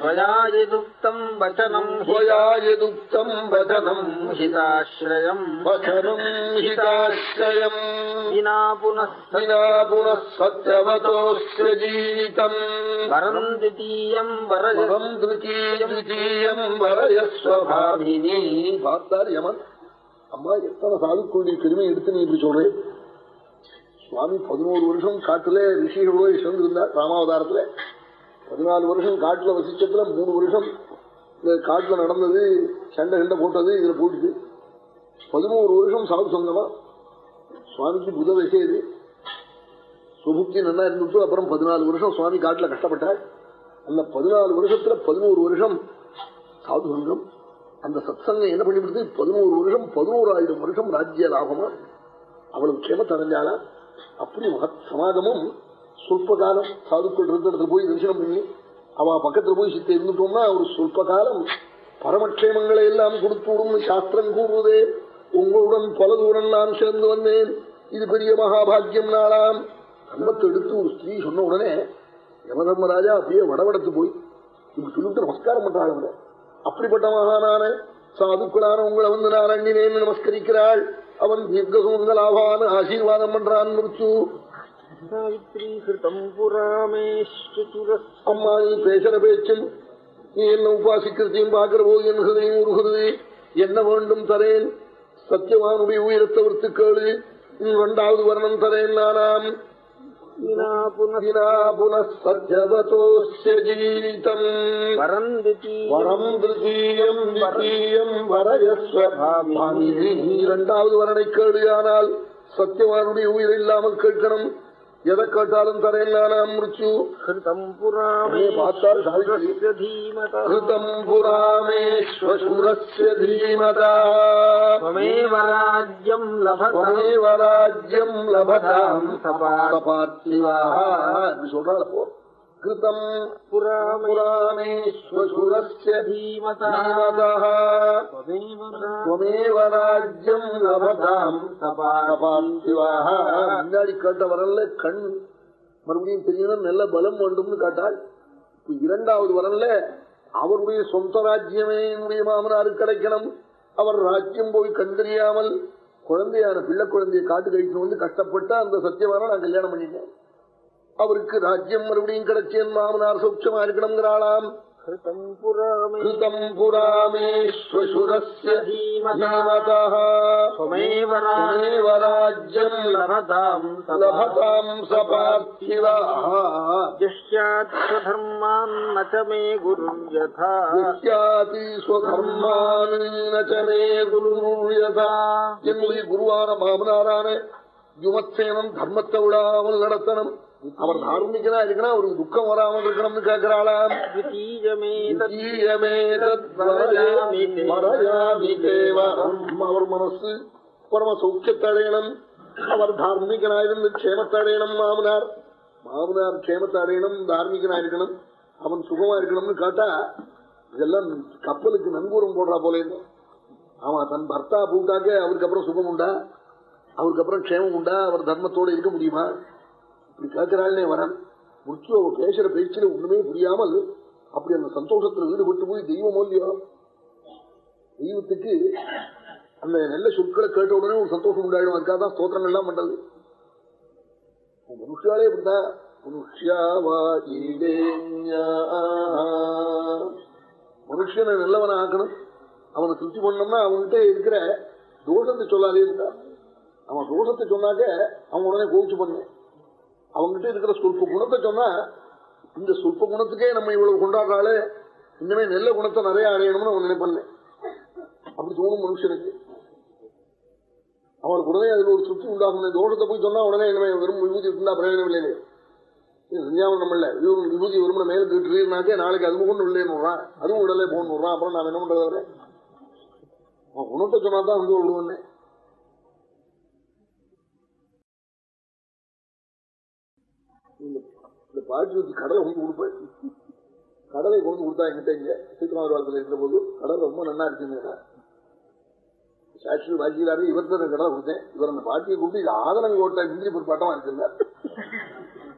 त्वयायदुक्तम् वचनम् त्वयायदुक्तम् वचनम् हिताश्रयम् वचनम् हिताश्रयम् विना पुनः विना पुनः सत्यवतोऽस्य जीवितम् वरम् द्वितीयम् वरज वरम् द्वितीयम् வரயஸ்வபாமினி பார்த்தார் யமன் அம்மா எத்தனை சாதுக்களுடைய பெருமை எடுத்து நீ இப்படி சொல்றேன் சுவாமி பதினோரு வருஷம் காட்டுல ரிஷிகளோட சேர்ந்திருந்தார் ராமாவதாரத்துல. பதினாலு வருஷம் காட்டுல வசிச்சதுல மூணு வருஷம் இந்த காட்டுல நடந்தது சண்டை சண்டை போட்டது இதுல போட்டுது பதினோரு வருஷம் சாது சங்கமா சுவாமிக்கு புத விஷயது சுபுக்தி நல்லா இருந்துட்டு அப்புறம் பதினாலு வருஷம் சுவாமி காட்டுல கஷ்டப்பட்டார். அந்த பதினாலு வருஷத்துல பதினோரு வருஷம் சாது சங்கம் அந்த சத்சங்கம் என்ன பண்ணிவிடுது? பதினோரு வருஷம் பதினோராயிரம் வருஷம் ராஜ்ய லாபமா? அவளுக்கு கேம அடைஞ்சாலா அப்படி மகத் சமாகமும் சொல்ப காலம் சாதுக்கள் இருந்த இடத்துல போய் தரிசனம் பண்ணி அவ பக்கத்துல போய் சித்த இருந்துட்டோம்னா ஒரு சொல்ப காலம் பரமக்ஷேமங்களை எல்லாம் கொடுத்து விடும் சாஸ்திரம் கூறுவதே. உங்களுடன் பல தூரம் நான் சேர்ந்து வந்தேன். இது பெரிய மகாபாகியம் நாளாம். அன்பத்தை எடுத்து ஒரு ஸ்திரீ சொன்ன உடனே யமதர்மராஜா அப்படியே வடவடத்து போய் இப்படி சொல்லிட்டு நமஸ்காரம் பண்றாங்க அப்படிப்பட்ட மகானான சாதுக்களான உங்களை வந்து நான் அண்ணினேன்னு நமஸ்கரிக்கிறாள். அவன் தீர்க்க சுமந்த லாபான ஆசீர்வாதம் பண்றான் முடிச்சு அம்மா நீ பேசுற பேச்சும் நீ என்ன உபாசிக்கிறதையும் பார்க்கிற போது என் ஹிருதயம் உருகிறது என்ன வேண்டும் தரேன்? சத்தியமானுடைய உயிரத்தை விடுத்து கேளு ரெண்டாவது வர்ணம் தரேன் நானாம். புனசிராபுனஸ்வஜவதோஸ்யஜீதம் வரம் வரம் திருத்தீயம் வித்தீயம் வரயஸ்வபாமி இரண்டாவது வரனை கேள்வியானால் சத்தியவானுடைய உயிர் இல்லாமல் கேட்கணும். எதை கேட்டாலும் தரேன் நானா முடிச்சு சொல்றாள் போ பார்த்தால் சாவித்திரி पुरामेश्वरस्य धीमतः கிருதம் புராமேஸ்வசுரஸ்ய தீமதா त्वमेव राज्यम् लभताम् त्वमेव ராஜ்யம் லபதாம் सपात् சபாத்திவாக இப்படி சொல்றாள் அப்போ கிருதம் புராமேஸ்வசுரஸ்ய धीमतः தீமதः त्वमेव त्वमेव ராஜ்யம் லபதாம் சபாத்திவாக முன்னாடி கேட்ட வரல கண் மறுபடியும் தெரியணும் நல்ல பலம் வேண்டும்னு காட்டாள் இப்ப இரண்டாவது வரல அவருடைய சொந்த ராஜ்யமே என்னுடைய மாமனாருக்கு கிடைக்கணும் அவர் ராஜ்யம் போய் கண்டறியாமல் குழந்தையான பிள்ளை குழந்தையை காட்டு கழிக்கணும் வந்து கஷ்டப்பட்டு அந்த சத்தியமான நான் கல்யாணம் பண்ணிட்டேன் அவருக்கு ராஜ்யம் மறுபடியும் கிடைச்சேன் மாமனார் சௌக்கியமா இருக்கணுங்கிறாளாம் மே குருவான மாமனாரான யுமத்சேனம் தர்மத்தை விடாமல் நடத்தணும் அவர் தார்மிகனா இருக்கணும் அவருக்கு துக்கம் வராம இருக்கணும்னு கேட்கிறாளாம் அவர் மனசு பரம சௌக்கியத்தடையணும் அவர் தார்மிகனாயிருந்து க்ஷேமத்தடையணும் மாமனார். மாமனார் க்ஷேமத்தடையணும் தார்மிகனாயிருக்கணும் அவன் சுகமா இருக்கணும்னு கேட்டா இதெல்லாம் கப்பலுக்கு நங்கூரம் போடுறா போல ஆமா தன் பர்த்தா பூட்டாக்க அவருக்கு அப்புறம் சுகம் உண்டா? அவருக்கு அப்புறம் க்ஷேமம் உண்டா? அவர் தர்மத்தோட இருக்க முடியுமா? இப்படி கேட்கிறாள்னே வரன். முற்று பேசுற பேச்சில ஒண்ணுமே புரியாமல் அப்படி அந்த சந்தோஷத்துல ஈடுபட்டு போய் தெய்வம் இல்லையோ? தெய்வத்துக்கு அந்த நல்ல சொற்களை கேட்ட உடனே ஒரு சந்தோஷம் உண்டாயிடும். அதுக்காக தான் ஸ்தோத்திரங்கள் எல்லாம் பண்றது. மனுஷாலே இப்படிதான் மனுஷனை நல்லவனை ஆக்கணும் அவனை திருப்தி பண்ணோம்னா அவன்கிட்ட இருக்கிற தோஷத்தை சொல்லாதே இருந்தா. அவன் தோஷத்தை சொன்னாக்க அவன் உடனே கோவிச்சு பண்ணேன் அவங்ககிட்ட இருக்கிற சொற்ப குணத்தை சொன்னா இந்த சொற்ப குணத்துக்கே நம்ம இவ்வளவு கொண்டாடுறாளே இன்னமே நல்ல குணத்தை நிறைய அடையணும்னு அவன் நினைப்பண்ண அப்படி தோணும் மனுஷனுக்கு. அவனுக்கு உடனே அதுல ஒரு சுற்றி உண்டாகும். தோஷத்தை போய் சொன்னா உடனே என்ன வெறும் விபூதி இருந்தா பிரயோஜனம் இல்லையே. செஞ்சாமல் நம்மள. இவரும் விபூதி விரும்பின மேல திட்டுறீர்னாக்கே நாளைக்கு அது கொண்டு இல்லைன்னு அதுவும் உடலே போகணும் அப்புறம் நான் என்ன பண்றது அவன் குணத்தை சொன்னா தான் வந்து விடுவேன்னு பாட்டி வச்சு கடலை கொண்டு கொடுப்பேன் கடலை கொண்டு கொடுத்தா என்கிட்ட இங்க சீக்கிரமாவரத்தில் இருக்கிற போது கடல் ரொம்ப நல்லா இருக்குங்க. சாட்சி வாசிக்கிறாரு இவர்தான் கடலை கொடுத்தேன். இவர் அந்த பாட்டியை கூப்பிட்டு இது ஆதனங்கோட்டை மிந்திரி பொருட்பாட்டமா இருக்குங்க.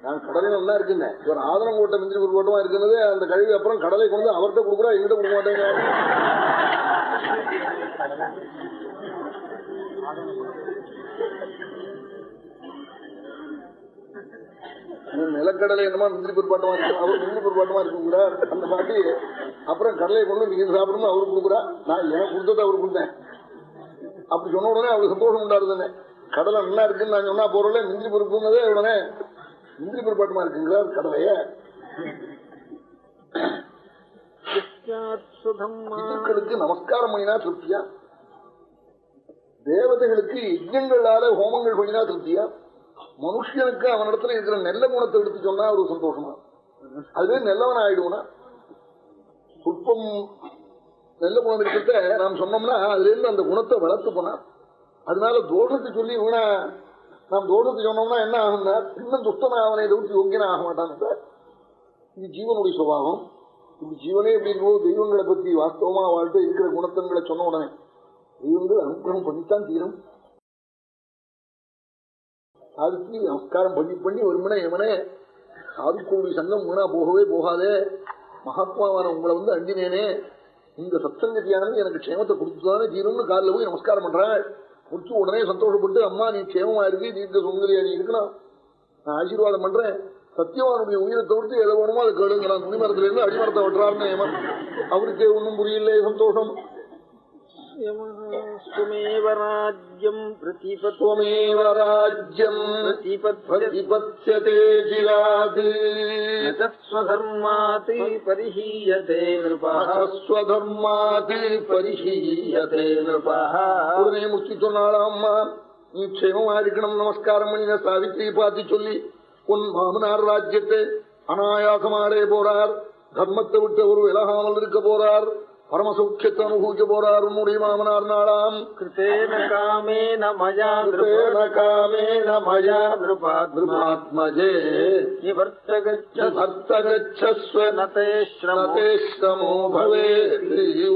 நான் கடலை நல்லா இருக்குங்க. இவர் ஆதனங்கோட்டை மிந்திரி பொருட்பாட்டமா இருக்கிறது அந்த கழிவு அப்புறம் கடலை கொண்டு அவர்கிட்ட கொடுக்குறா எங்கிட்ட கொடுக்க மாட்டேங்க. நிலக்கடலை என்னமா முந்திரி பொருட்பாட்டமா இருக்கு. அவர் முந்திரி பொருட்பாட்டமா இருக்குங்களா அந்த பாட்டி அப்புறம் கடலையை கொண்டு நீங்க சாப்பிடணும் அவருக்கு கொடுக்குறா. நான் எனக்கு கொடுத்ததை அவருக்கு கொடுத்தேன். அப்படி சொன்ன உடனே அவருக்கு சந்தோஷம் உண்டாருதுன்னு கடலை நல்லா இருக்குன்னு நான் சொன்னா போறல முந்திரி பொறுப்புன்னதே உடனே முந்திரி பொருட்பாட்டமா இருக்குங்களா கடலைய. நமஸ்காரம் பண்ணினா திருப்தியா? தேவதைகளுக்கு யஜ்யங்களால ஹோமங்கள் பண்ணினா திருப்தியா? மனுஷனுக்கு அவனிடத்துல இருக்கிற நெல்ல குணத்தை எடுத்து சொன்னா ஒரு சந்தோஷமா? அதுவே நல்லவன் ஆயிடுவனா சுற்பம் நல்ல குணம் இருக்கிறத நாம் சொன்னோம்னா அதுல இருந்து அந்த குணத்தை வளர்த்து போனா அதனால தோஷத்தை சொல்லி இவனா நாம் தோஷத்தை சொன்னோம்னா என்ன ஆகும்னா இன்னும் துஷ்டனா அவனை தவிர்த்து யோக்கியனா ஆக மாட்டான் இது ஜீவனுடைய சுபாவம். இது ஜீவனே எப்படி தெய்வங்களை பத்தி வாஸ்தவமா வாழ்த்து இருக்கிற குணத்தங்களை சொன்ன உடனே தெய்வங்கள் அனுகிரகம் பண்ணித்தான் தீரும். அதுக்கு நமஸ்காரம் பண்ணி பண்ணி வருமனே எவனே சாதுக்கோடி சங்கம் வீணா போகவே போகாதே. மகாத்மாவான உங்களை வந்து அண்டினேனே. இந்த சத்சங்கத்தியானது எனக்கு க்ஷேமத்தை கொடுத்துதானே தீரும்னு காலில் போய் நமஸ்காரம் பண்றாள் முடிச்சு உடனே சந்தோஷப்பட்டு அம்மா நீ க்ஷேமமா இருக்கு தீர்க்க சுந்தரியா நீ இருக்கணும். நான் ஆசீர்வாதம் பண்றேன். சத்தியவானுடைய உயிரை தவிர்த்து எதை வேணுமோ அதை கேளுங்கிறான் துணிமரத்துல இருந்து அடிமரத்தை விட்டுறாருன்னு அவருக்கு ஒன்றும் புரியல சந்தோஷம். ஸ்வமேவ ராஜ்யம் பிரதிபத் त्वमेव राज्यम् प्रतिपत्स्यते चिरात् ஸ்வதர்மாத் பரிஹீயதே நிருபாः ஸ்வதர்மாத் பரிஹீயதே நிருபாः உடனே முத்தி சொன்னாளாம் அம்மா நீ க்ஷேமமா இருக்கணும் நமஸ்காரம் பண்ணின சாவித்திரி பார்த்து சொல்லி உன் மாமனார் ராஜ்யத்தை அனாயாசமாடே போறார் தர்மத்தை விட்டு ஒரு விலகாமல் இருக்க போறார் பரமசௌக்கியத்தை அனுபவிக்க போறார் உன்னுடைய மாமனார் நாளாம். கிருத்தேன காமேன மயா கிருத்தேன காமேன மயா கிருபாத்மாத்மஜே நிவர்த்தகச்சஸ்வநதேஷ்ரமோ பவே.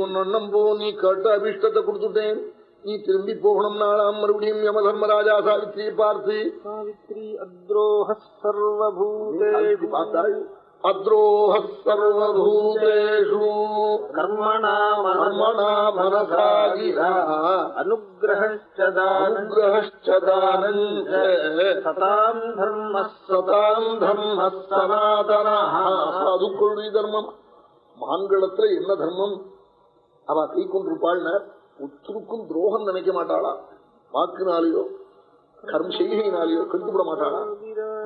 உன்னம் போ நீ கேட்ட அபிஷ்டத்தை கொடுத்துட்டேன். நீ திரும்பி போகணும் நாளாம். மறுபடியும் யம தர்மராஜா சாவித்ரியை பார்த்து சாவித்ரி அத்ரோக பார்த்தாள் அத்ரோஹ சர்வபூதேஷு கர்மணா கர்மணா மனசா கிரா அனுகிரகச்சதானம் அனுகிரகச்சதானஞ்ச சதாம் தர்ம சதாம் தர்ம சனாதன சாதுக்களுடைய தர்மம் மான்களத்துல என்ன தர்மம்? அவ கை கொண்டிருப்பாள்னர் ஒற்றுக்கும் துரோகம் நினைக்க மாட்டாளா? வாக்குனாலேயோ கர்ம செய்கையினாலேயோ கெட்டுப்பட மாட்டாளா?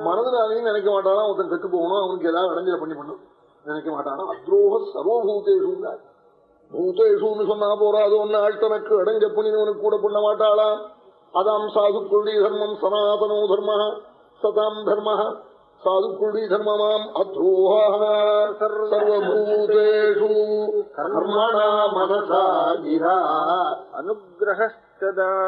மனதினாலையும் நினைக்க மாட்டாளா ஒருத்தன் கெட்டு போகணும் அவனுக்கு ஏதாவது அடைஞ்சல பண்ணி பண்ணும் நினைக்க மாட்டானா? அத்ரோக சர்வபூதேஷு பூதேஷுன்னு சொன்னா போறாது ஒன்னு ஆள் தனக்கு அடைஞ்ச புனிதவனுக்கு கூட பண்ண மாட்டாளா? அதாம் சாதுக்களுடைய தர்மம் சனாதனோ தர்ம சதாம் தர்ம சாதுக்களுடைய தர்மமாம் அத்ரோஹ சர்வபூதேஷு. கர்மணா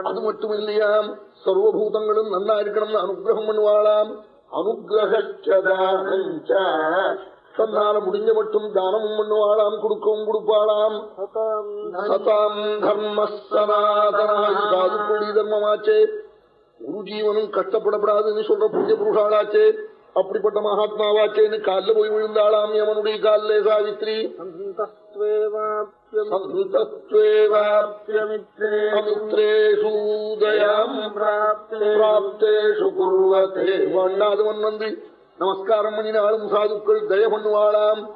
அது மட்டும் இல்லையாம் சர்வபூதங்களும் நன்னா இருக்கணும்னு அனுகிரகம் பண்ணுவாளாம். அனுகிரகச்சதானஞ்ச. தன்னால முடிஞ்ச மட்டும் தானமும் பண்ணுவாளாம் கொடுக்கவும் கொடுப்பாளாம். சதாம் தர்ம சனாதனாய் சாதுக்குடி தர்மமாச்சே. ஒரு ஜீவனும் கஷ்டப்படப்படாதுன்னு சொல்ற புண்ணிய புருஷாளாச்சே. அப்படிப்பட்ட மகாத்மாவாச்சேன்னு காலில் போய் விழுந்தாளாம் யமனுடைய காலிலே சாவித்ரி. வண்ணாதவன் வந்து நமஸ்காரம் பண்ணினாலும் சாதுக்கள் தய பண்ணுவாளாம்.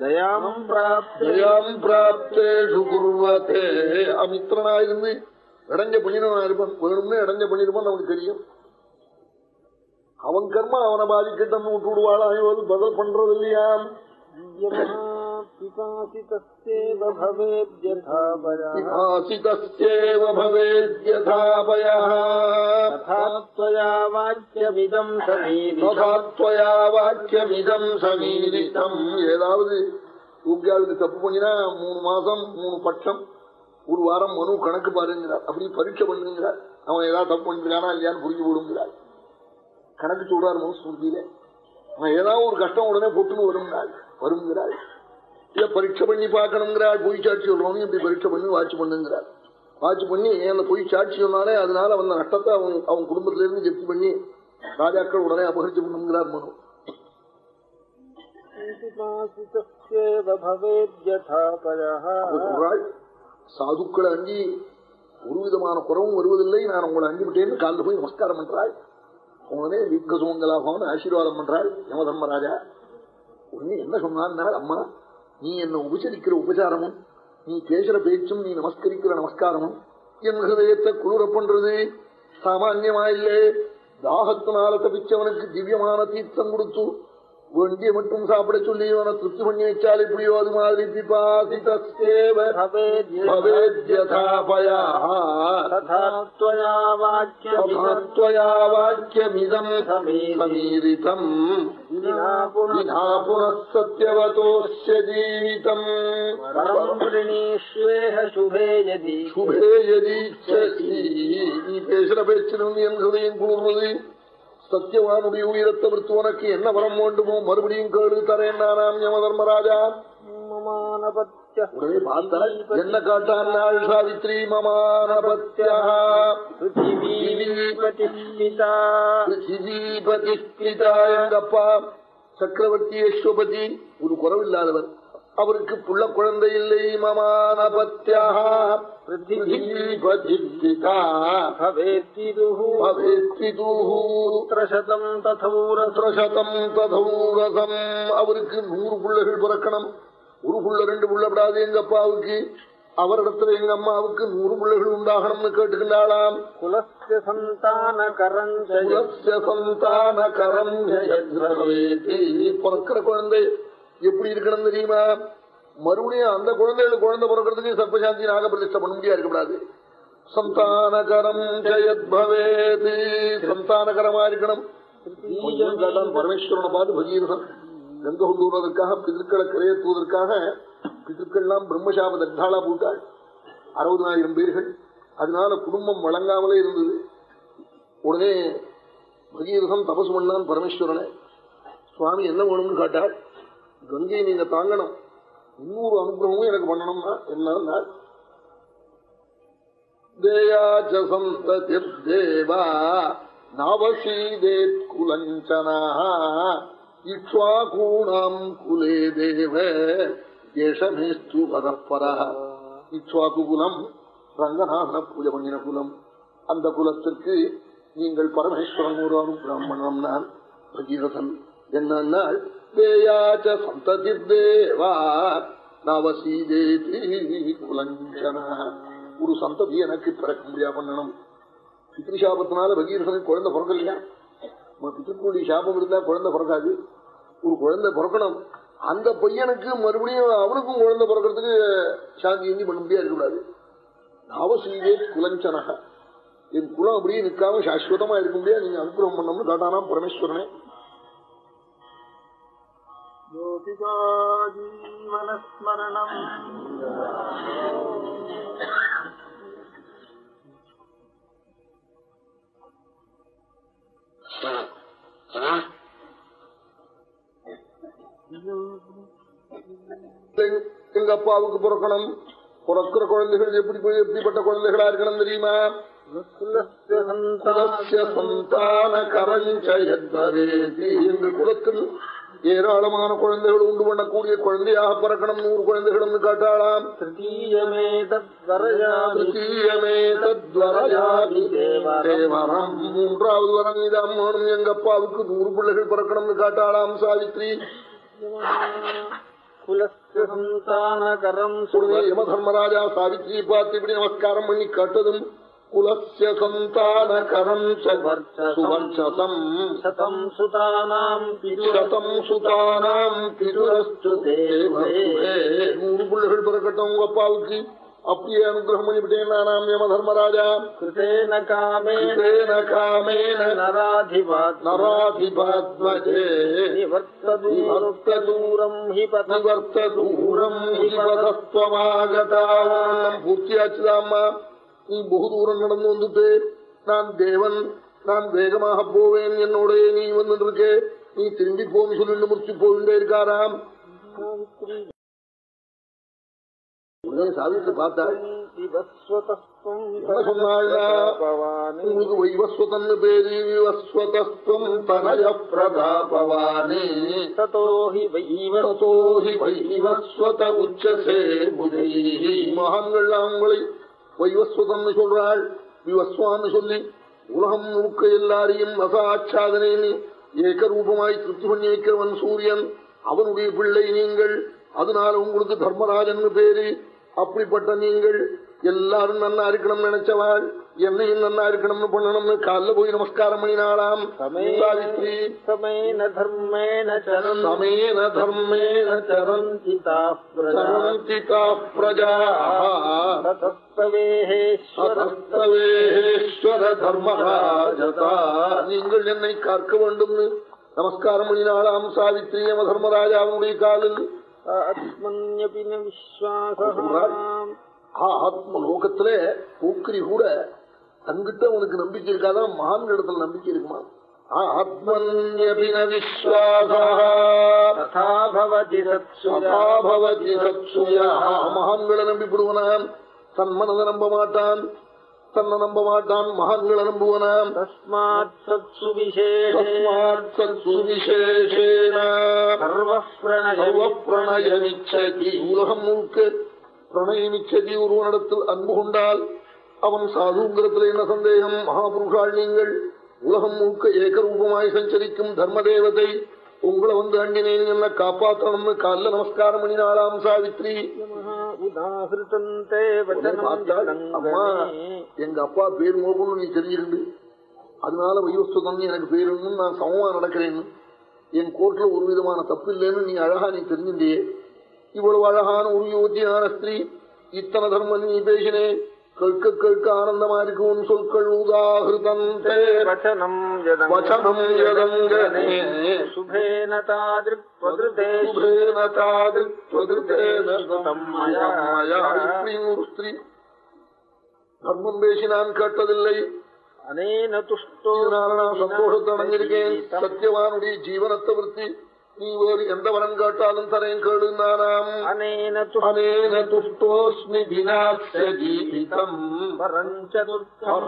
தயாம் பிராப்தே. ஜயாம் பிராப்தேஷு குர்வதே. அமித்திரனா இருந்து இடைஞ்ச பண்ணினவன் இருப்பான். வேணும்னு இடைஞ்ச பண்ணிருப்பான் அவனுக்கு தெரியும். அவன் கர்மா அவனை பாதிக்கட்டும் விட்டு விடுவாளா இவள் பதில் பண்றது இல்லையா ஏதாவது தூக்கியாளுக்கு தப்பு பண்ணினா மூணு மாசம் மூணு பட்சம் ஒரு வாரம் மனு கணக்கு பாருங்கிறார். அப்படி பரீட்சை பண்ணுங்கிறார். அவன் ஏதாவது தப்பு பண்ணிருக்கானா இல்லையான்னு புரிஞ்சு விடுங்கிறார் கணக்கு சொல்றாரு மனுஸ்மிருதியில அவன் ஏதாவது ஒரு கஷ்டம் உடனே பொட்டுன்னு வருங்கிறாள் வருங்கிறாள் இல்ல பரீட்சை பண்ணி பார்க்கணுங்கிறாள் பொய் சாட்சி சொல்றவங்க இப்படி பரீட்சை பண்ணி வாட்சி பண்ணுங்கிறார். வாட்சி பண்ணி அந்த பொய் சாட்சி சொன்னாலே அதனால அந்த நஷ்டத்தை அவன் அவன் குடும்பத்தில இருந்து ஜப்தி பண்ணி ராஜாக்கள் உடனே அபகரிச்சு பண்ணுங்கிறார் மனு. பிபாசிதஸ்யேவ சாதுக்களை அஞ்சி ஒரு விதமான குறவும் வருவதில்லை. நான் உங்களை அஞ்சுவிட்டேன்னு காலில் போய் நமஸ்காரம் பண்றாள். உடனே வீக்க சுமங்கலாகவும் ஆசீர்வாதம் பண்றாள். யமதர்மராஜா உடனே என்ன சொன்னார் அம்மா நீ என்ன உபசரிக்கிற உபசாரமும் நீ பேசுற பேச்சும் நீ நமஸ்கரிக்கிற நமஸ்காரமும் என் ஹயத்தை குளிர பண்றது. சாமான்யமா இல்லே தாகத்தினால தப்பிச்சவனுக்கு திவ்யமான தீர்த்தம் கொடுத்து வேண்டிய மட்டும் சாப்பிட சொல்லி இவனை திருப்தி பண்ணி வச்சால் இப்படியோ அது மாதிரி பிபாசித்யமிதம் சமீரிதம் புனசத்தியவதோஸ்ய ஜீவிதம். சுபேயதீச்ச நீ பேசுற பேச்சு என் ஹயம் குளிர்வது. சத்தியவானுடைய உயிரை தவிர்த்து உனக்கு என்ன வரம் வேண்டுமோ மறுபடியும் கேடு தரேன் நானாம் யம தர்மராஜா உடனே பார்த்தால் என்ன காட்டான் நாள் சாவித்ரி மமானபத்தியாபதிஷ்டிதா எங்கப்பா சக்கரவர்த்தி யஸ்வபதி ஒரு குறவில்லாதவர். அவருக்கு புள்ள குழந்தை இல்லை மமானபத்தியம் ததௌரசம் அவருக்கு நூறு புள்ளகள் பிறக்கணும். ஒரு புள்ள ரெண்டு புள்ளப்படாது எங்க அப்பாவுக்கு. அவரிடத்துல எங்க அம்மாவுக்கு நூறு பிள்ளைகள் உண்டாகணும்னு கேட்டுக்கின்றாளாம். குலஸ்ய சந்தான கரஞ்ச குலஸ்ய சந்தான கரஞ்ச பிறக்கிற குழந்தை. எப்படி இருக்கணும் தெரியுமா? மறுபடியும் அந்த குழந்தைகளுக்கு குழந்தை பிறக்கிறதுக்கு சர்ப்பசாந்தி நாகப்பிரதிஷ்டை பண்ண முடியாது இருக்கக்கூடாது சந்தானகரம் ஜெயத்பவேது சந்தானகரமா இருக்கணும். கொஞ்சம் கேட்டான் பரமேஸ்வரனை பார்த்து பகீரசன் கங்க கொண்டுவதற்காக பிதற்களை கரையேற்றுவதற்காக பிதற்கள்லாம் பிரம்மசாப தக்தாளா போட்டாள். அறுபதாயிரம் பேர்கள். அதனால குடும்பம் வழங்காமலே இருந்தது. உடனே பகீரசன் தபசு பண்ணான் பரமேஸ்வரனை. சுவாமி என்ன வேணும்னு காட்டாள் கங்கை நீங்க தாங்கணும். இன்னொரு அனுகிரகமும் எனக்கு பண்ணணும்னா என்ன தேவா சந்ததிர்தேவா நவசீதேத் குலஞ்சனா இக்ஷ்வாகூணாம் குலே தேவ ஏஷமேஸ்து பரப்பர இக்ஷ்வாகு குலம் ரங்கநாதன பூஜை பண்ணின குலம். அந்த குலத்திற்கு நீங்கள் பரமேஸ்வரன் ஒரு அனுகிரகம் பண்ணணும் நான் பகீரதன். என்னன்னா தேயாச்ச சந்ததிர்தேவா நவசீதேதி ஒரு சந்ததி எனக்கு பிறக்க முடியா பண்ணணும் பித்ருஷாபத்தினால பகீரசனுக்கு குழந்தை பிறக்கலையா பித்ருக்குடைய சாபம் இருந்தா குழந்தை பிறக்காது ஒரு குழந்தை பிறக்கணும் அந்த பையனுக்கு மறுபடியும் அவனுக்கும் குழந்தை பிறக்கிறதுக்கு சாந்தி எங்கி பண்ண முடியாது இருக்கக்கூடாது நவசீதே குலஞ்சனக என் குலம் அப்படியே நிற்காம சாஸ்வதமா இருக்க முடியாது நீங்க அனுகிரகம் பண்ணணும்னு காட்டானா பரமேஸ்வரனே எங்க அப்பாவுக்கு பிறக்கணும். பிறக்கிற குழந்தைகள் எப்படி எப்படிப்பட்ட குழந்தைகளா இருக்கணும் தெரியுமா? என்று குலத்தில் ஏராளமான குழந்தைகள் உண்டு பண்ணக்கூடிய குழந்தையாக பிறக்கணும் நூறு குழந்தைகளும் காட்டாளாம் மூன்றாவது வரம் இதாம் வேணும் எங்க அப்பாவுக்கு நூறு பிள்ளைகள் பிறக்கணும்னு காட்டாளாம் சாவித்ரி யமதர்மராஜா சாவித்ரி பார்த்து இப்படி நமஸ்காரம் பண்ணி காட்டதும் சந்தான கரம் சுவர்ச்சதம் சதம் சுதானாம் சதம் சுதானாம் பிதுரஸ்து. நூறு பிள்ளைகள் பிறக்கட்டும் உங்க அப்பாவுக்கு அப்படியே அனுகிரகம் பண்ணிவிட்டேன் நானாம் யம தர்மராஜா கிருதேன காமேன காமேன நராதிபாத் நராதிபாத்வஜே நிவர்த்த தூரம் பதஸ்வமாகதாவனம் பூர்த்தியாச்சுதாம்மா நீ பகு தூரம் நடந்து வந்துட்டு நான் தேவன் நான் வேகமாக போவேன் என்னோட நீ வந்து இருக்கே நீ திரும்பி போன்னு சொல்லிட்டு முடிச்சு போயிட்டே இருக்காராம் உடனே சாவித்து பார்த்தாள் என்ன சொன்னாள்னா உங்களுக்கு வைவஸ்வதன்னு பேரு விவஸ்வதஸ்துவம் தனய பிரதாபவானே ததோஹி வைவ ததோஹி வைவஸ்வத உச்சசே புஜைஹி மகான்கள் உங்களை வைவஸ்வதம்னு சொல்றாள். விவஸ்வான்னு சொல்லி உலகம் முழுக்க எல்லாரையும் ரசாட்சாதனேன்னு ஏகரூபமாய் திருப்தி பண்ணி வைக்கிறவன் சூரியன். அவனுடைய பிள்ளை நீங்கள். அதனால உங்களுக்கு தர்மராஜன் பேரு. அப்படிப்பட்ட நீங்கள் எல்லாரும் நன்னா இருக்கணும்னு நினைச்சவாள் என்னையும் நன்னா இருக்கணும்னு பண்ணணும்னு காலைல போய் நமஸ்காரம் பண்ணினாளாம். சாவித்ரி சமேன தர்மேன சரன் சிதாः பிரஜா. தர்மராஜதா. நீங்கள் என்னை காக்க வேண்டும்னு நமஸ்காரம் பண்ணினாளாம் சாவித்ரி யம தர்மராஜாவுடைய காலில் ஆத்மன்யபி ந விஸ்வாசம் ஆத்ம லோகத்துல பூக்கரி கூட தங்கிட்ட உனக்கு நம்பிக்கை இருக்காதான் மகான் இடத்துல நம்பிக்கை இருக்குமா. மகான்களை நம்பிவிடுவனான் தன் மனதை நம்ப மாட்டான். தன்னை நம்ப மாட்டான் மகான்களை பிரணயமிச்சதி உலகம் முழுக்க பிரணயமிச்சதி ஒருவனிடத்தில் அன்பு கொண்டால் அவன் சாதுங்கிறதுல என்ன சந்தேகம்? மகாபுருஷாள் நீங்கள் உலகம் முழுக்க ஏகரூபமாய் சஞ்சரிக்கும் தர்ம தேவதை உங்களை வந்து அண்டினேன் என்ன காப்பாற்றணும்னு காலைல நமஸ்காரம் பண்ணினாளாம் சாவித்ரி. அம்மா எங்க அப்பா பேர் மோகம்னு நீ தெரிஞ்சிருந்து அதனால வயோஸ்தம் எனக்கு பேருன்னு நான் சமமா நடக்கிறேன்னு. என் கோர்ட்ல ஒரு விதமான தப்பு இல்லைன்னு நீ அழகா நீ தெரிஞ்சின்றியே இவ்வளவு அழகான ஒரு யோத்தியான ஸ்திரீ இத்தனை தர்மம் நீ பேசினே கேட்க கேட்க ஆனந்தமா இருக்கும் சொற்கள் உதாகிருதம் ஸ்திரீ தர்மம் பேசினான் கேட்டதில்லை. அனேன துஷ்டோ நான் சந்தோஷத்தை அடைஞ்சிருக்கேன். சத்தியவானுடைய ஜீவனத்தை விருத்தி நீ வேறு எந்த வரம் கேட்டாலும் தரேன் கேளு நானாம். அனேன துஷ்டோ அனேன துஷ்டோஸ்மி ஜீவிதம் பரஞ்சதுர்த்தம்.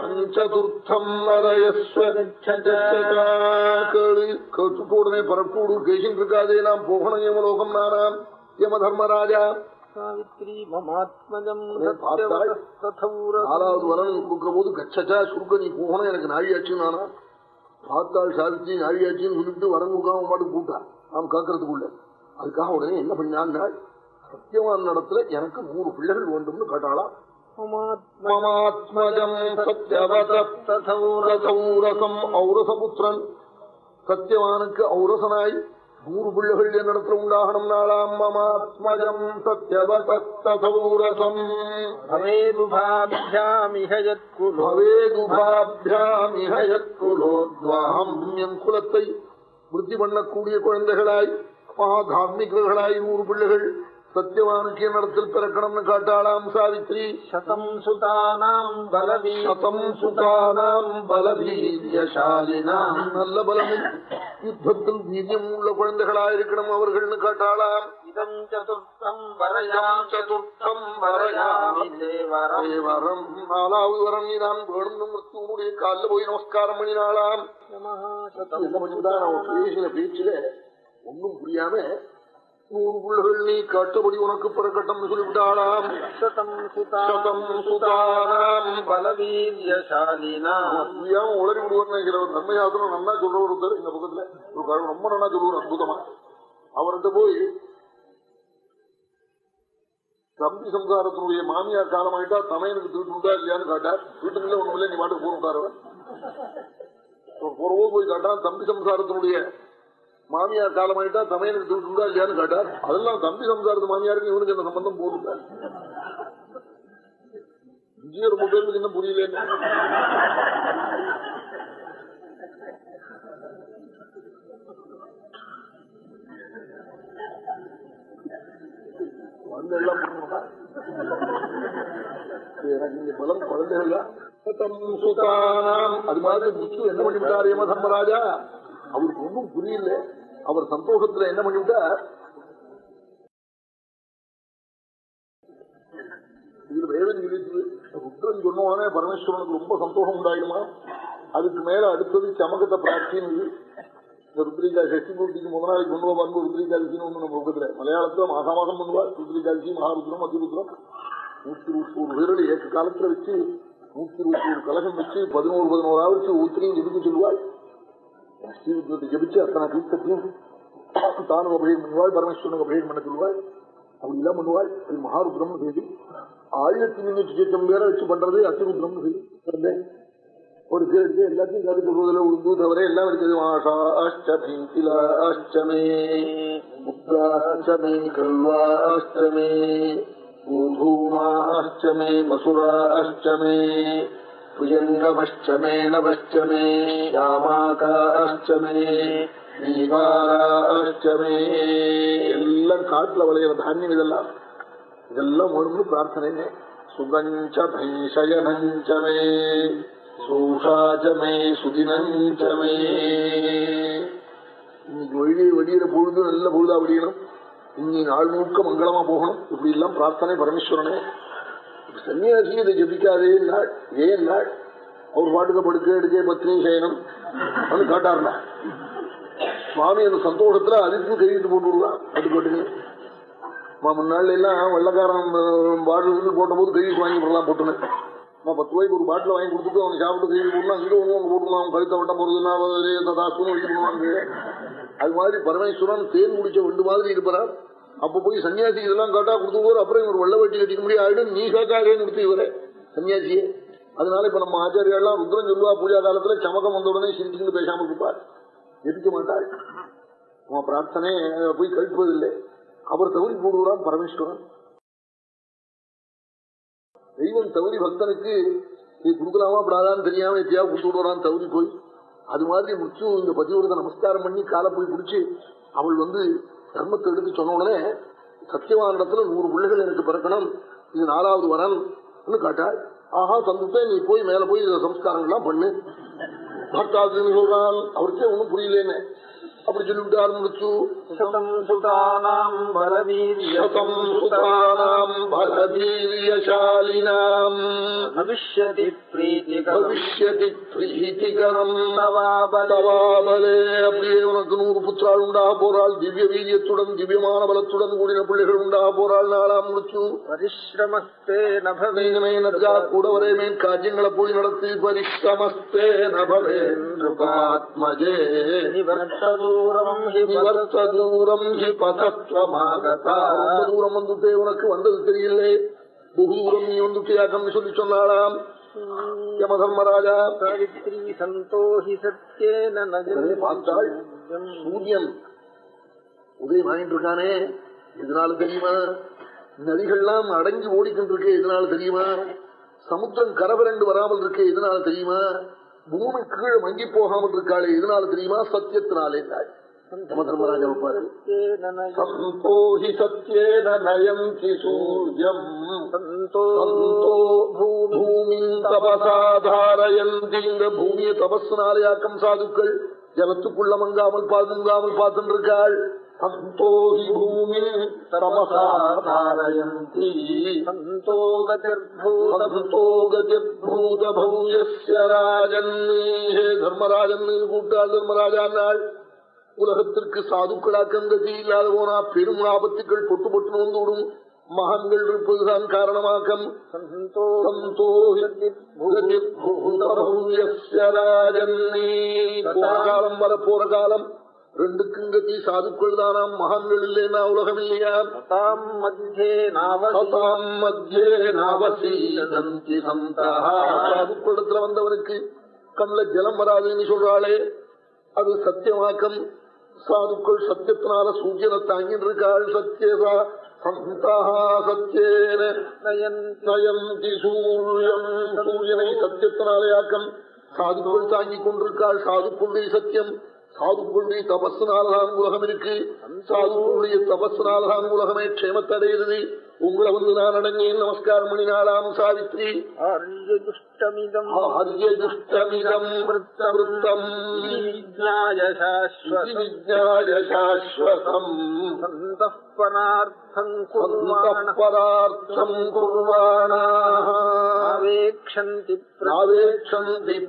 கேளு கேட்டுட்டு உடனே பரப்பூடு பேசிட்டு இருக்காதே நாம் போகணும் யமலோகம் நானாம். யம தர்மராஜா நாலாவது வரம் கொடுக்கிற போது கச்சச்சா சுருக்க நீ போகணும் எனக்கு நாழியாச்சு நானா பார்த்தாள் சாவித்ரி நாழியாச்சின்னு சொல்லிட்டு வரம் கொடுக்காம மாட்டு கூட்டா நாம் கேட்கறதுக்குள்ள. அதுக்காக உடனே என்ன பண்ணினான்னா சத்தியவான் நடத்துல எனக்கு நூறு பிள்ளைகள் வேண்டும்னு கேட்டாளா. ௌரசபுத்திரன் சத்தியவானுக்கு ஔரசனாய் நூறு பிள்ளைகள் என்னிடத்துல உண்டாகணும் நாளாம். மமாத்மஜம் சத்யவசத்தௌரசம் குலத்தை புத்தி பண்ணக்கூடிய குழந்தைகளாய் மகா தார்மிகர்களாய் நூறு பிள்ளைகள் സത്യവാനുഷ്യനടത്തിൽ പിറക്കണമെന്ന് കാട്ടാളാം സാവിത്രി ശതം സുതാനാം ബലവീ ശതം സുതാനാം ബലവീര്യശാലിനാം നല്ല ബലമും യുദ്ധത്തിൽ വീര്യമുള്ള കുഴന്തകളായിരിക്കണം അവർകളെന്ന് കാട്ടാളാം ഇതം ചതുർത്ഥം വരയാം ചതുർത്ഥം വരയാം നാലാവ് വരം ഇതാം വേണമെന്ന് മൃത്യുവിനുടേയും കാലിൽ പോയി നമസ്കാരം മണിനാളാം ശതം സുതാനാം പേശിലെ പേച്ചിലെ ഒന്നും പുരിയാമേ நூறு பிள்ளைகள் நீ கட்டபடி உனக்கு பிறக்கட்டம் சொல்லிவிட்டாளாம் உளறி விடுவார் நன்மை ஆசனம் நல்லா சொல்ற ஒருத்தர் இந்த பக்கத்துல. ஒரு காரணம் ரொம்ப நல்லா சொல்லுவார் அற்புதமா. அவர்கிட்ட போய் தம்பி சம்சாரத்தினுடைய மாமியார் காலமாயிட்டா தமையனுக்கு திருட்டு உண்டா இல்லையான்னு காட்டார். வீட்டுக்குள்ள ஒண்ணுமில்ல நீ பாட்டுக்கு போன உட்காரவன் போறவோ போய் காட்டான் தம்பி சம்சாரத்தினுடைய மாமியார் காலமாயிட்டா தமையனுக்கு திருட்டு உண்டா இல்லையான்னு கேட்டார் அதெல்லாம் தம்பி சம்சாரத்து மாமியாருக்கு இவனுக்கு என்ன சம்பந்தம் போட்டுட்டார் இங்கேயே ரொம்ப பேருக்கு இன்னும் புரியல. வந்து எல்லாம் எனக்கு பலம் குழந்தைகள் அது மாதிரி முத்து என்ன பண்ணிவிட்டார் ஏமா தர்மராஜா? அவருக்கு ஒன்றும் புரியல. அவர் சந்தோஷத்துல என்ன பண்ணிவிட்டார்? இது வேதம் சொல்லிட்டு ருத்ரன் சொன்னவானே பரமேஸ்வரனுக்கு ரொம்ப சந்தோஷம் உண்டாயிடுமா? அதுக்கு மேல அடுத்தது சமகத்தை பிரார்த்தின்னு இந்த ருத்ரிகா சஷ்டி பூர்த்திக்கு முதல் நாளைக்கு கொண்டு வந்து ருத்ரிகாதிசின்னு ஒண்ணு நம்ம பக்கத்துல. மலையாளத்துல மாசா மாசம் பண்ணுவார் ருத்ரிகாதிசி மகாருத்ரம் அதிருத்ரம் நூத்தி இருபத்தி ஒரு பேரோட ஏக்க காலத்துல வச்சு நூத்தி இருபத்தி ஒரு கலகம் வச்சு பதினோரு பதினோராவது வச்சு ஊத்திரையும் ஜெபிக்க சொல்லுவாள்? ஸ்ரீருத்ரத்தை ஜெபிச்சு அத்தனை தீர்த்தத்தையும் தானும் அபிஷேகம் பண்ணுவாள் பரமேஸ்வரனுக்கு அபிஷேகம் பண்ண சொல்லுவாள் அப்படி எல்லாம் பண்ணுவாள் அது மகாருத்ரம் செய்தி ஆயிரத்தி முன்னூத்தி லட்சம் பேரை வச்சு பண்றது அத்திருத்ரம் செய்தி. ஒரு பேர் எல்லாத்தையும் கதை சொல்வதில் உண்டு தவிர எல்லாம் இருக்குது மாஷா அஷ்டமி கிலா அஷ்டமே முத்ராஷ்டமே கல்வா அஷ்டமே பூமா அஷ்டமே மசுரா அஷ்டமே புயங்கமஷ்டமே நவஷ்டமே யாமாகா எல்லாம் காட்டுல விளையிற தானியம் இதெல்லாம். இதெல்லாம் ஒழுங்கு பிரார்த்தனை சுகஞ்ச பைஷயனஞ்சமே சூஷாச்சமே சுதினஞ்சமே இன்னைக்கு வெளியே வெளியிற பொழுது நல்ல பொழுதா வெளியணும் இன்னி நாள் முழுக்க மங்களமா போகணும். இப்படி எல்லாம் பிரார்த்தனை பரமேஸ்வரனே. சன்னியாசி இதை ஜபிக்காதே நாள் ஏன் நாள் அவர் பாட்டுக்கு படுக்க எடுக்க பத்னி சயனம் வந்து காட்டாருனா சுவாமி அந்த சந்தோஷத்துல அதுக்கு கைவிட்டு போட்டு விடுவான் பட்டுக்கோட்டுன்னு முன்னாள் எல்லாம் வெள்ளக்காரன் பாட்டில் போட்ட போது கைக்கு வாங்கி போடலாம் போட்டுன்னு பத்து ரூபாய்க்கு ஒரு பாட்டில் வாங்கி கொடுத்துட்டு அவன் சாப்பிட்டு கையில் போடலாம் அங்கே ஒன்று அவங்க போட்டுக்கலாம் அவன் கழுத்த வட்டம் போறதுன்னா ததாசுன்னு அது மாதிரி பரமேஸ்வரன் தேன் முடிச்ச வண்டு மாதிரி இருப்பார் அப்ப போய் சன்னியாசி இதெல்லாம் காட்டா கொடுத்து அப்புறம் இவர் வெள்ள வெட்டி கட்டிக்க முடியும் ஆயிடும். நீ காக்காதே கொடுத்து இவரே சன்னியாசியே. அதனால இப்ப நம்ம ஆச்சாரியெல்லாம் ருத்ரன் சொல்லுவா பூஜா காலத்துல சமகம் வந்த உடனே சிரிச்சுன்னு பேசாம இருப்பார். எதிர்க்க மாட்டாள் அவன் பிரார்த்தனை போய் கழிப்பதில்லை அவர் தவறி போடுகிறான் பரமேஸ்வரன். தெய்வம் தவறி பக்தனுக்கு நீ கொடுக்கலாமா படாதான்னு தெரியாம எத்தியா கொடுத்து விடுறான் தவறி போய். அது மாதிரி முச்சு இந்த பதிவிரத நமஸ்காரம் பண்ணி காலை போய் பிடிச்சி அவள் வந்து தர்மத்தை எடுத்து சொன்ன உடனே சத்தியவானிடத்துல நூறு பிள்ளைகள் எனக்கு பிறக்கணும் இது நாலாவது வரன் காட்டாள் ஆஹா தந்துட்டே நீ போய் மேல போய் இந்த சம்ஸ்காரங்கள்லாம் பண்ணு. பார்த்தாதுன்னு சொல்றான் அவருக்கே ஒன்றும் புரியலேன்னு. அப்படி சொல்லிவிட்டார் முடிச்சு பலவீரியசாலினாம் பவிஷ்யதி பிரீத்திகரம். நவாபலே அப்படியே உனக்கு நூறு புத்திரால் உண்டா போறாள். திவ்ய வீரியத்துடன் திவ்யமான பலத்துடன் கூடின பிள்ளைகள் உண்டா போறாள். நாளாம் முடிச்சு பரிசிரமஸ்தே நபவேமே நர்ஜா கூட வரேமே காரியங்களை போய் நடத்தி பரிசிரமஸ்தே நபவே. ஆத்மஜே வந்துட்டே உனக்கு வந்தது தெரியல. புகூரம் நீ வந்துட்டியாக்கம் சொல்லி சொன்னாளாம். இதனால தெரியுமா? நதிகள்லாம் அடங்கி ஓடிக்கிட்டு இருக்கு இதனால தெரியுமா? சமுத்திரம் கரவரண்டு வராமல் இருக்கே இதனால தெரியுமா? பூமி கீழே மங்கி போகாமல் இருக்காளே இதனால தெரியுமா? சத்தியத்தினாலே தர்மராஜா வைப்பாரு சத்யேன நயந்தி சூரியம். தபசாதாரயந்தி இந்த பூமியை தபஸ்னாலேயாக்கம் சாதுக்கள். ஜலத்துக்குள்ள மங்காமல் பா முங்காமல் பார்த்துட்டு இருக்காள். தபசாதாரயந்தி ராஜன் ஹே தர்மராஜன் கூட்டாள் தர்மராஜானாள் உலகத்திற்கு சாதுக்களாக்கம் கதி இல்லாத போனா பெரும் ஆபத்துக்கள் பொட்டு பொட்டு வந்து விடும் மகான்கள் இருப்பதுதான் காரணமாக்கம். காலம் வர போற காலம் ரெண்டுக்கும் கதி சாதுக்கள் தானாம் மகான்கள் இல்லைன்னா உலகம் இல்லையா தாம் மத்தியே நாவசி. சதாம் மத்தியே நாவசீதந்தி சந்தः. சாதுக்குளத்துல வந்தவனுக்கு கண்ணுல ஜலம் வராதுன்னு சொல்றாளே. அது சத்தியமாக்கம். சாதுக்கள் சத்தியத்தினால சூரியனை தாங்கிட்டு இருக்காள் சூரியம் சூரியனை. சத்தியத்தினாலே ஆக்கம். சாதுக்கள் தாங்கிக் கொண்டிருக்காள். சாதுக்குள்ளே சத்தியம். சாதுக்குள்ளே தபஸ்னால்தான் உலகம் இருக்கு. சாதுக்குள்ளே தபஸ்னால்தான் உலகமே க்ஷேமத்தடையுது. உங்களை வந்து நான் அடங்கியேன் நமஸ்காரம் பண்ணினாளாம் சாவித்ரி.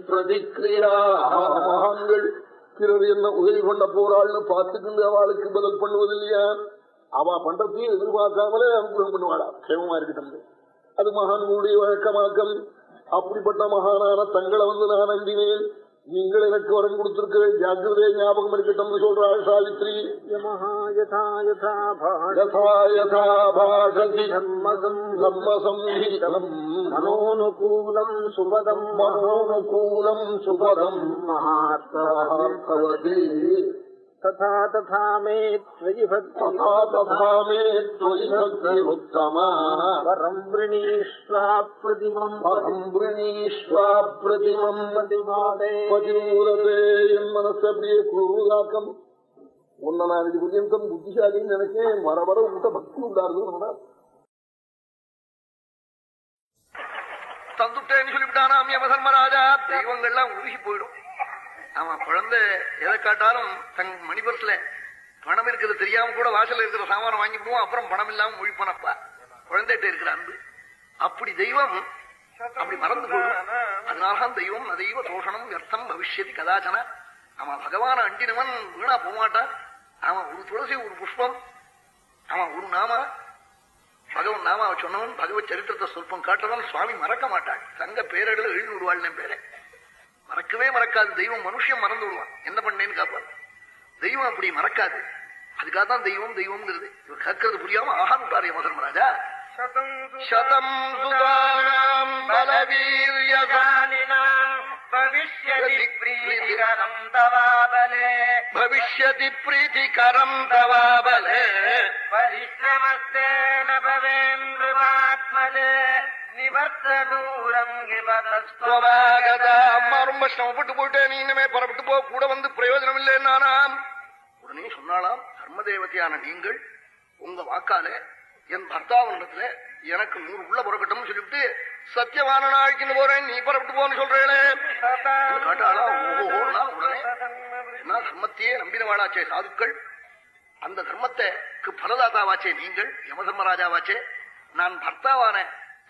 பிரதிக்ரியா. மகான்கள். பிறர் என்ன உதவி பண்ண போறாள்னு பார்த்துக்கிண்டு அவளுக்கு பதில் பண்ணுவது இல்லையா அவ பண்றதையும் எதிர்பார்க்காமலே அனுகிரகம் பண்ணுவாளா? கேமமா இருக்கட்டும். அது மகான்களுடைய வழக்கமாக்கம். அப்படிப்பட்ட மகானான தங்களை வந்து நான் நம்பினேன் நீங்கள் எனக்கு வரம் கொடுத்திருக்க ஜாக்கிரதையை ஞாபகம் இருக்கட்டும் சொல்றாள் சாவித்ரி. மனோனுகூலம் சுபதம் மனோனுகூலம் சுபதம் மகாத்மவதி ததா ததா மே त्वयि भक्ति ததா ததா மே त्वयि भक्तिरुत्तमा वरं वृणीष्वा प्रतिमम् அகம் விரணீஸ்வா பிரதிமம் प्रतिमादे பதிமூலதே என் மனசு அப்படியே குருதாக்கம் உன்னை நான் இது பர்யந்தம் புத்திசாலின்னு நினைச்சேன் வர வர உங்கள்கிட்ட பக்தி உண்டாருது தந்துட்டேன்னு சொல்லிவிட்டானாம் யமதர்மராஜா தெய்வங்கள்லாம் உருகி போயிடும் ஆமா குழந்தை எதை காட்டாலும் தன் மணிபர்ஸ்ல பணம் இருக்கிறது தெரியாம கூட வாசல்ல இருக்கிற சாமானம் வாங்கி போவோம் அப்புறம் பணம் இல்லாம ஒழிப்பனப்பா குழந்தைகிட்ட இருக்கிற அன்பு. அப்படி தெய்வம் அப்படி மறந்து போயிடும் அதனால்தான் தெய்வம் தெய்வ தோஷணம் வியர்த்தம் பவிஷ்யதி கதாச்சன. அவன் பகவான அண்டினவன் வீணா போமாட்டான். அவன் ஒரு துளசி ஒரு புஷ்பம் அவன் ஒரு நாமா. பகவன் நாமாவை சொன்னவன் பகவத் சரித்திரத்தை சொல்பம் காட்டுறவன் சுவாமி மறக்க மாட்டாள் தங்க பேரடில எழுநூறு விடுவாள் பேரை. மறக்கவே மறக்காது. தெய்வம் மனுஷன் மறந்து விடுவான். என்ன பண்ணேன்னு காப்பான் தெய்வம் அப்படி மறக்காது. அதுக்காக தான் தெய்வம் தெய்வம்ங்கிறது. இவர் கேட்கறது புரியாம ஆஹா விட்டார் யமதர்மராஜா சதம் சுதானாம் பலவீரியதானினாம் பவிஷ்யதி பிரீதிகரம் தவாபலே. பவிஷ்யதி பிரீதிகரம் தவாபலே. பரிசிரமஸ்தேன பவேந்திரமாத்மலே அம்மா ரொம்ப சிரமப்பட்டு போயிட்டேன் நீ இனிமே புறப்பட்டு போ கூட வந்து பிரயோஜனம் இல்லை நானாம் உடனே சொன்னாலாம் தர்ம தேவதையான நீங்கள் உங்க வாக்காலே என் பர்த்தாவனிடத்துல எனக்கு நூறு உள்ள புறக்கட்டும் சொல்லிவிட்டு சத்தியமான நாளைக்கு போறேன் நீ புறப்பட்டு போன்னு சொல்றேனே காட்டாளா? ஓஹோனா உடனே என்ன தர்மத்தையே நம்பினவாளாச்சே சாதுக்கள்? அந்த தர்மத்தை பலதாத்தாவாச்சே நீங்கள் யம தர்மராஜாவாச்சே நான் பர்த்தாவான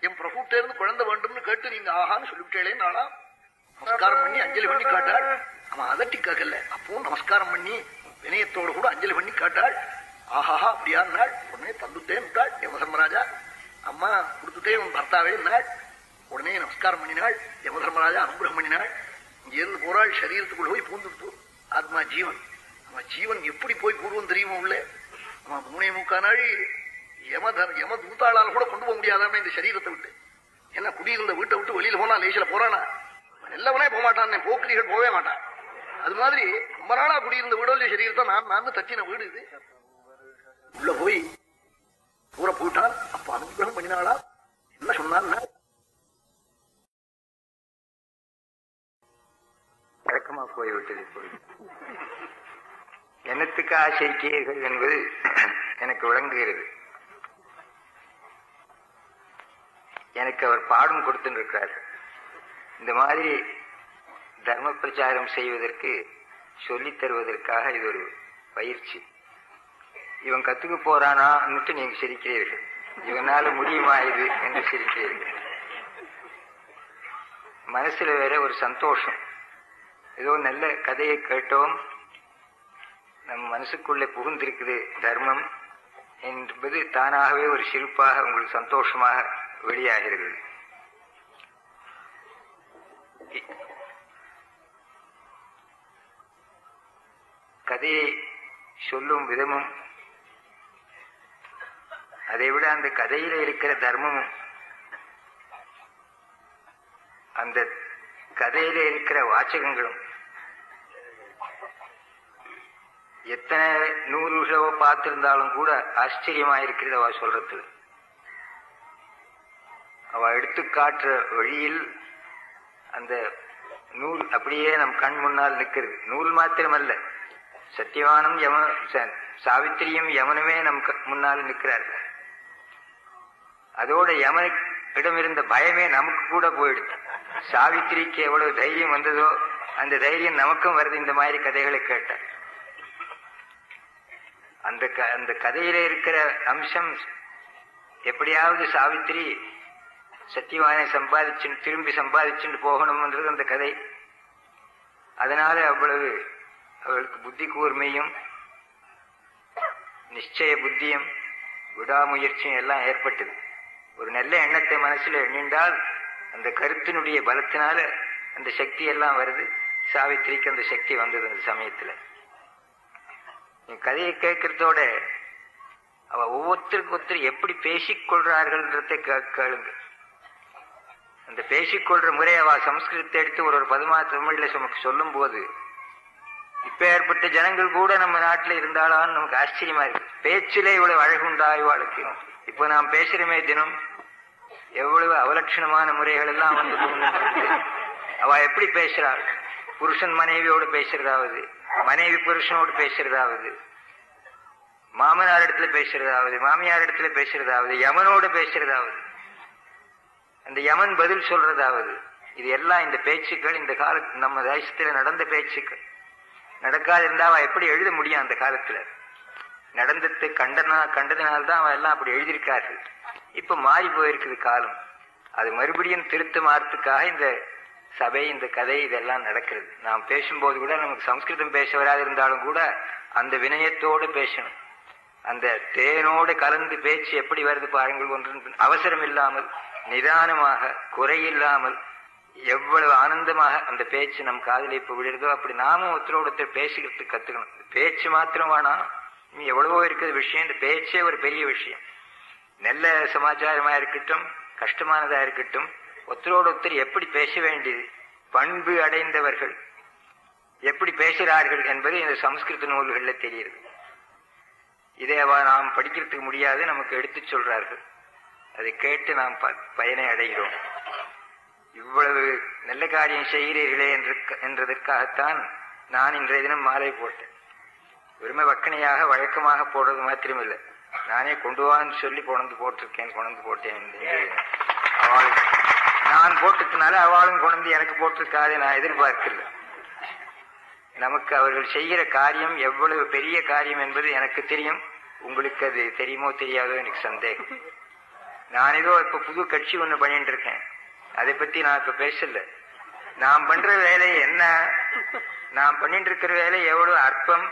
என் பிரபுட்டே இருந்து குழந்தை வேண்டும்னு கேட்டு நீங்க ஆகான்னு சொல்லிவிட்டேளே நாளா நமஸ்காரம் பண்ணி அஞ்சலி பண்ணி காட்டாள். அவன் அதட்டி கேட்கல அப்பவும் நமஸ்காரம் பண்ணி வினயத்தோடு கூட அஞ்சலி பண்ணி காட்டாள். ஆஹாஹா அப்படியா நாள் உடனே தந்துட்டேன் விட்டாள் யமதர்மராஜா அம்மா கொடுத்துட்டே உன் பர்த்தாவே நாள் உடனே நமஸ்காரம் பண்ணினாள். யமதர்மராஜா அனுகிரகம் பண்ணினாள். இங்கிருந்து போறாள். சரீரத்துக்குள்ள போய் பூந்துட்டு ஆத்மா ஜீவன். அவன் ஜீவன் எப்படி போய் பூர்வம் தெரியுமா உள்ள? அவன் மூணே முக்கா நாள் யமதர் யம தூத்தாளால் கூட கொண்டு போக முடியாதாமே இந்த சரீரத்தை விட்டு? என்ன குடியிருந்த வீட்டை விட்டு வெளியில போனா லேசில போறானா? அவன் போக மாட்டான் போக்கிரிகள் போகவே மாட்டான். அது மாதிரி ரொம்ப நாளா குடியிருந்த வீடோல சரீரத்தை நான் நான் தச்சின வீடு இது. உள்ள போய் ஊற போயிட்டான் அப்ப அனுகிரகம் பண்ணினாளா? என்ன சொன்னான் வழக்கமா போய்விட்டது இப்பொழுது என்னத்துக்கு ஆசைக்கீர்கள் என்பது எனக்கு விளங்குகிறது. எனக்கு அவர் பாடம் கொடுத்துருக்கிறார் இந்த மாதிரி தர்ம பிரச்சாரம் செய்வதற்கு சொல்லித் தருவதற்காக இது ஒரு பயிற்சி. இவன் கத்துக்க போறானான்னுட்டு நீங்க சிரிக்கிறீர்கள். இவனால முடியுமா இது என்று சிரிக்கிறீர்கள். மனசுல வேற ஒரு சந்தோஷம். ஏதோ நல்ல கதையை கேட்டோம். நம் மனசுக்குள்ளே புகுந்திருக்குது தர்மம். என்பது தானாகவே ஒரு சிரிப்பாக உங்களுக்கு சந்தோஷமாக வெளியாகிறது கதையை சொல்லும் விதமும் அதை விட அந்த கதையில இருக்கிற தர்மமும் அந்த கதையில இருக்கிற வாச்சகங்களும் எத்தனை நூறு விஷயம் பார்த்திருந்தாலும் கூட ஆச்சரியமா இருக்கிறது அவ சொல்றது அவ எடுத்து காட்டுற வழியில் அந்த நூல் அப்படியே நம் கண் முன்னால் நிற்கிறது. நூல் மாத்திரமல்ல. சத்தியவானும் யம சாவித்திரியும் யமனுமே நம் முன்னால் நிற்கிறார்கள். அதோட யமனிடம் இருந்த பயமே நமக்கு கூட போயிடுது. சாவித்திரிக்கு எவ்வளவு தைரியம் வந்ததோ அந்த தைரியம் நமக்கும் வருது. இந்த மாதிரி கதைகளை கேட்ட அந்த க- அந்த கதையில இருக்கிற அம்சம் எப்படியாவது சாவித்திரி சத்தியவானை சம்பாதிச்சு திரும்பி சம்பாதிச்சுட்டு போகணும்ன்றது அந்த கதை. அதனால அவ்வளவு அவளுக்கு புத்தி கூர்மையும் நிச்சய புத்தியும் விடாமுயற்சியும் எல்லாம் ஏற்பட்டது. ஒரு நல்ல எண்ணத்தை மனசுல எண்ணிண்டால் அந்த கருத்தினுடைய பலத்தினால அந்த சக்தி எல்லாம் வருது. சாவித்திரிக்கு அந்த சக்தி வந்தது அந்த சமயத்துல. கதையை கேட்கறதோட அவ ஒவ்வொருத்தருக்கு ஒருத்தர் எப்படி பேசிக்கொள்றார்கள்ன்றதை கே- கேளுங்க. அந்த பேசிக்கொள்ற முறை அவ சம்ஸ்கிருதத்தை எடுத்து ஒரு ஒரு பதுமா தமிழ்ல நமக்கு சொல்லும் போது இப்ப ஏற்பட்ட ஜனங்கள் கூட நம்ம நாட்டுல இருந்தாலும் நமக்கு ஆச்சரியமா இருக்கு. பேச்சிலே இவ்வளவு அழகுண்டா இவாளுக்கு இப்ப நாம் பேசுறமே தினம் எவ்வளவு அவலட்சணமான முறைகள் எல்லாம் வந்து அவ எப்படி பேசுறாள்? புருஷன் மனைவியோடு பேசுறதாவது மனைவி புருஷனோடு பேசுறதாவது மாமனார் இடத்துல பேசுறதாவது மாமியார் இடத்துல பேசுறதாவது யமனோடு பேசுறதாவது அந்த யமன் பதில் சொல்றதாவது இது எல்லாம் இந்த பேச்சுக்கள் இந்த கால நம்ம தேசத்துல நடந்த பேச்சுக்கள். நடக்காது இருந்தா அவ எப்படி எழுத முடியும் அந்த காலத்துல? நடந்தது கண்டனா கண்டதினால்தான் அவன் எல்லாம் அப்படி எழுதியிருக்கார்கள். இப்ப மாறி போயிருக்குது காலம். அது மறுபடியும் திருத்து மாறத்துக்காக இந்த சபை இந்த கதை இதெல்லாம் நடக்கிறது. நாம் பேசும்போது கூட நமக்கு சம்ஸ்கிருதம் பேச வராது இருந்தாலும் கூட அந்த வினயத்தோடு பேசணும். அந்த தேனோடு கலந்து பேச்சு எப்படி வருது பாருங்கள் ஒன்று அவசரம் இல்லாமல். நிதானமாக குறையில்லாமல் எவ்வளவு ஆனந்தமாக அந்த பேச்சு நம் காதில் இப்ப விழுறதோ அப்படி நாமும் ஒருத்தரோட ஒருத்தர் பேசிக்கிறதுக்கு கத்துக்கணும் பேச்சு மாத்திரம் வேணாம் நீ எவ்வளவோ இருக்கிற விஷயம் இந்த பேச்சே ஒரு பெரிய விஷயம். நல்ல சமாச்சாரமா இருக்கட்டும் கஷ்டமானதா இருக்கட்டும் ஒருத்தரோடு ஒருத்தர் எப்படி பேச வேண்டியது பண்பு அடைந்தவர்கள் எப்படி பேசுகிறார்கள் என்பது இந்த சமஸ்கிருத நூல்களில் தெரியுது இதை நாம் படிக்கிறதுக்கு முடியாது நமக்கு எடுத்துச் சொல்றார்கள். அதை கேட்டு நாம் ப- பயனை அடைகிறோம். இவ்வளவு நல்ல காரியம் செய்கிறீர்களே என்று என்றதற்காகத்தான் நான் இன்றைய தினம் மாலை போட்டேன். வெறுமை வக்கனையாக வழக்கமாக போடுறது மாத்திரமில்லை. நானே கொண்டு வான்னு சொல்லி கொண்டு போட்டிருக்கேன் கொண்டு போட்டேன் அவள் நான் போட்டதுனால அவளும் கொண்டு எனக்கு போட்டிருக்காதே நான் எதிர்பார்க்கல. நமக்கு அவர்கள் செய்கிற காரியம் எவ்வளவு பெரிய காரியம் என்பது எனக்கு தெரியும். உங்களுக்கு அது தெரியுமோ தெரியாதோ எனக்கு சந்தேகம். நான் ஏதோ இப்ப புது கட்சி ஒண்ணு பண்ணிட்டு இருக்கேன். அதை பத்தி நான் இப்ப பேசல. நான் பண்ற வேலை என்ன? நான் பண்ணிட்டு இருக்கிற வேலை எவ்வளவு அற்பம்?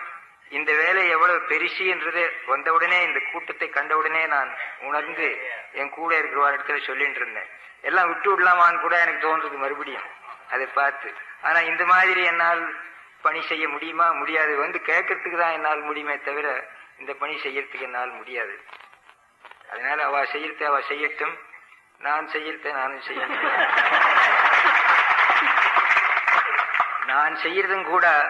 இந்த வேலை எவ்வளவு பெருசு என்றது வந்தவுடனே இந்த கூட்டத்தை கண்டவுடனே நான் உணர்ந்து என் கூட இருக்கிற இடத்துல சொல்லிட்டு இருந்தேன். எல்லாம் விட்டு விடலாமான்னு கூட எனக்கு தோன்றது மறுபடியும். அதை பார்த்து ஆனா இந்த மாதிரி என்னால் பணி செய்ய முடியுமா? முடியாது. வந்து கேட்கறதுக்கு தான் என்னால் முடியுமே தவிர இந்த பணி செய்யறதுக்கு என்னால் முடியாது. அதனால அவ செய்யறத அவ செய்யட்டும். நான் செய்யறத நானும் செய்யணும். நான் செய்யறதும் கூட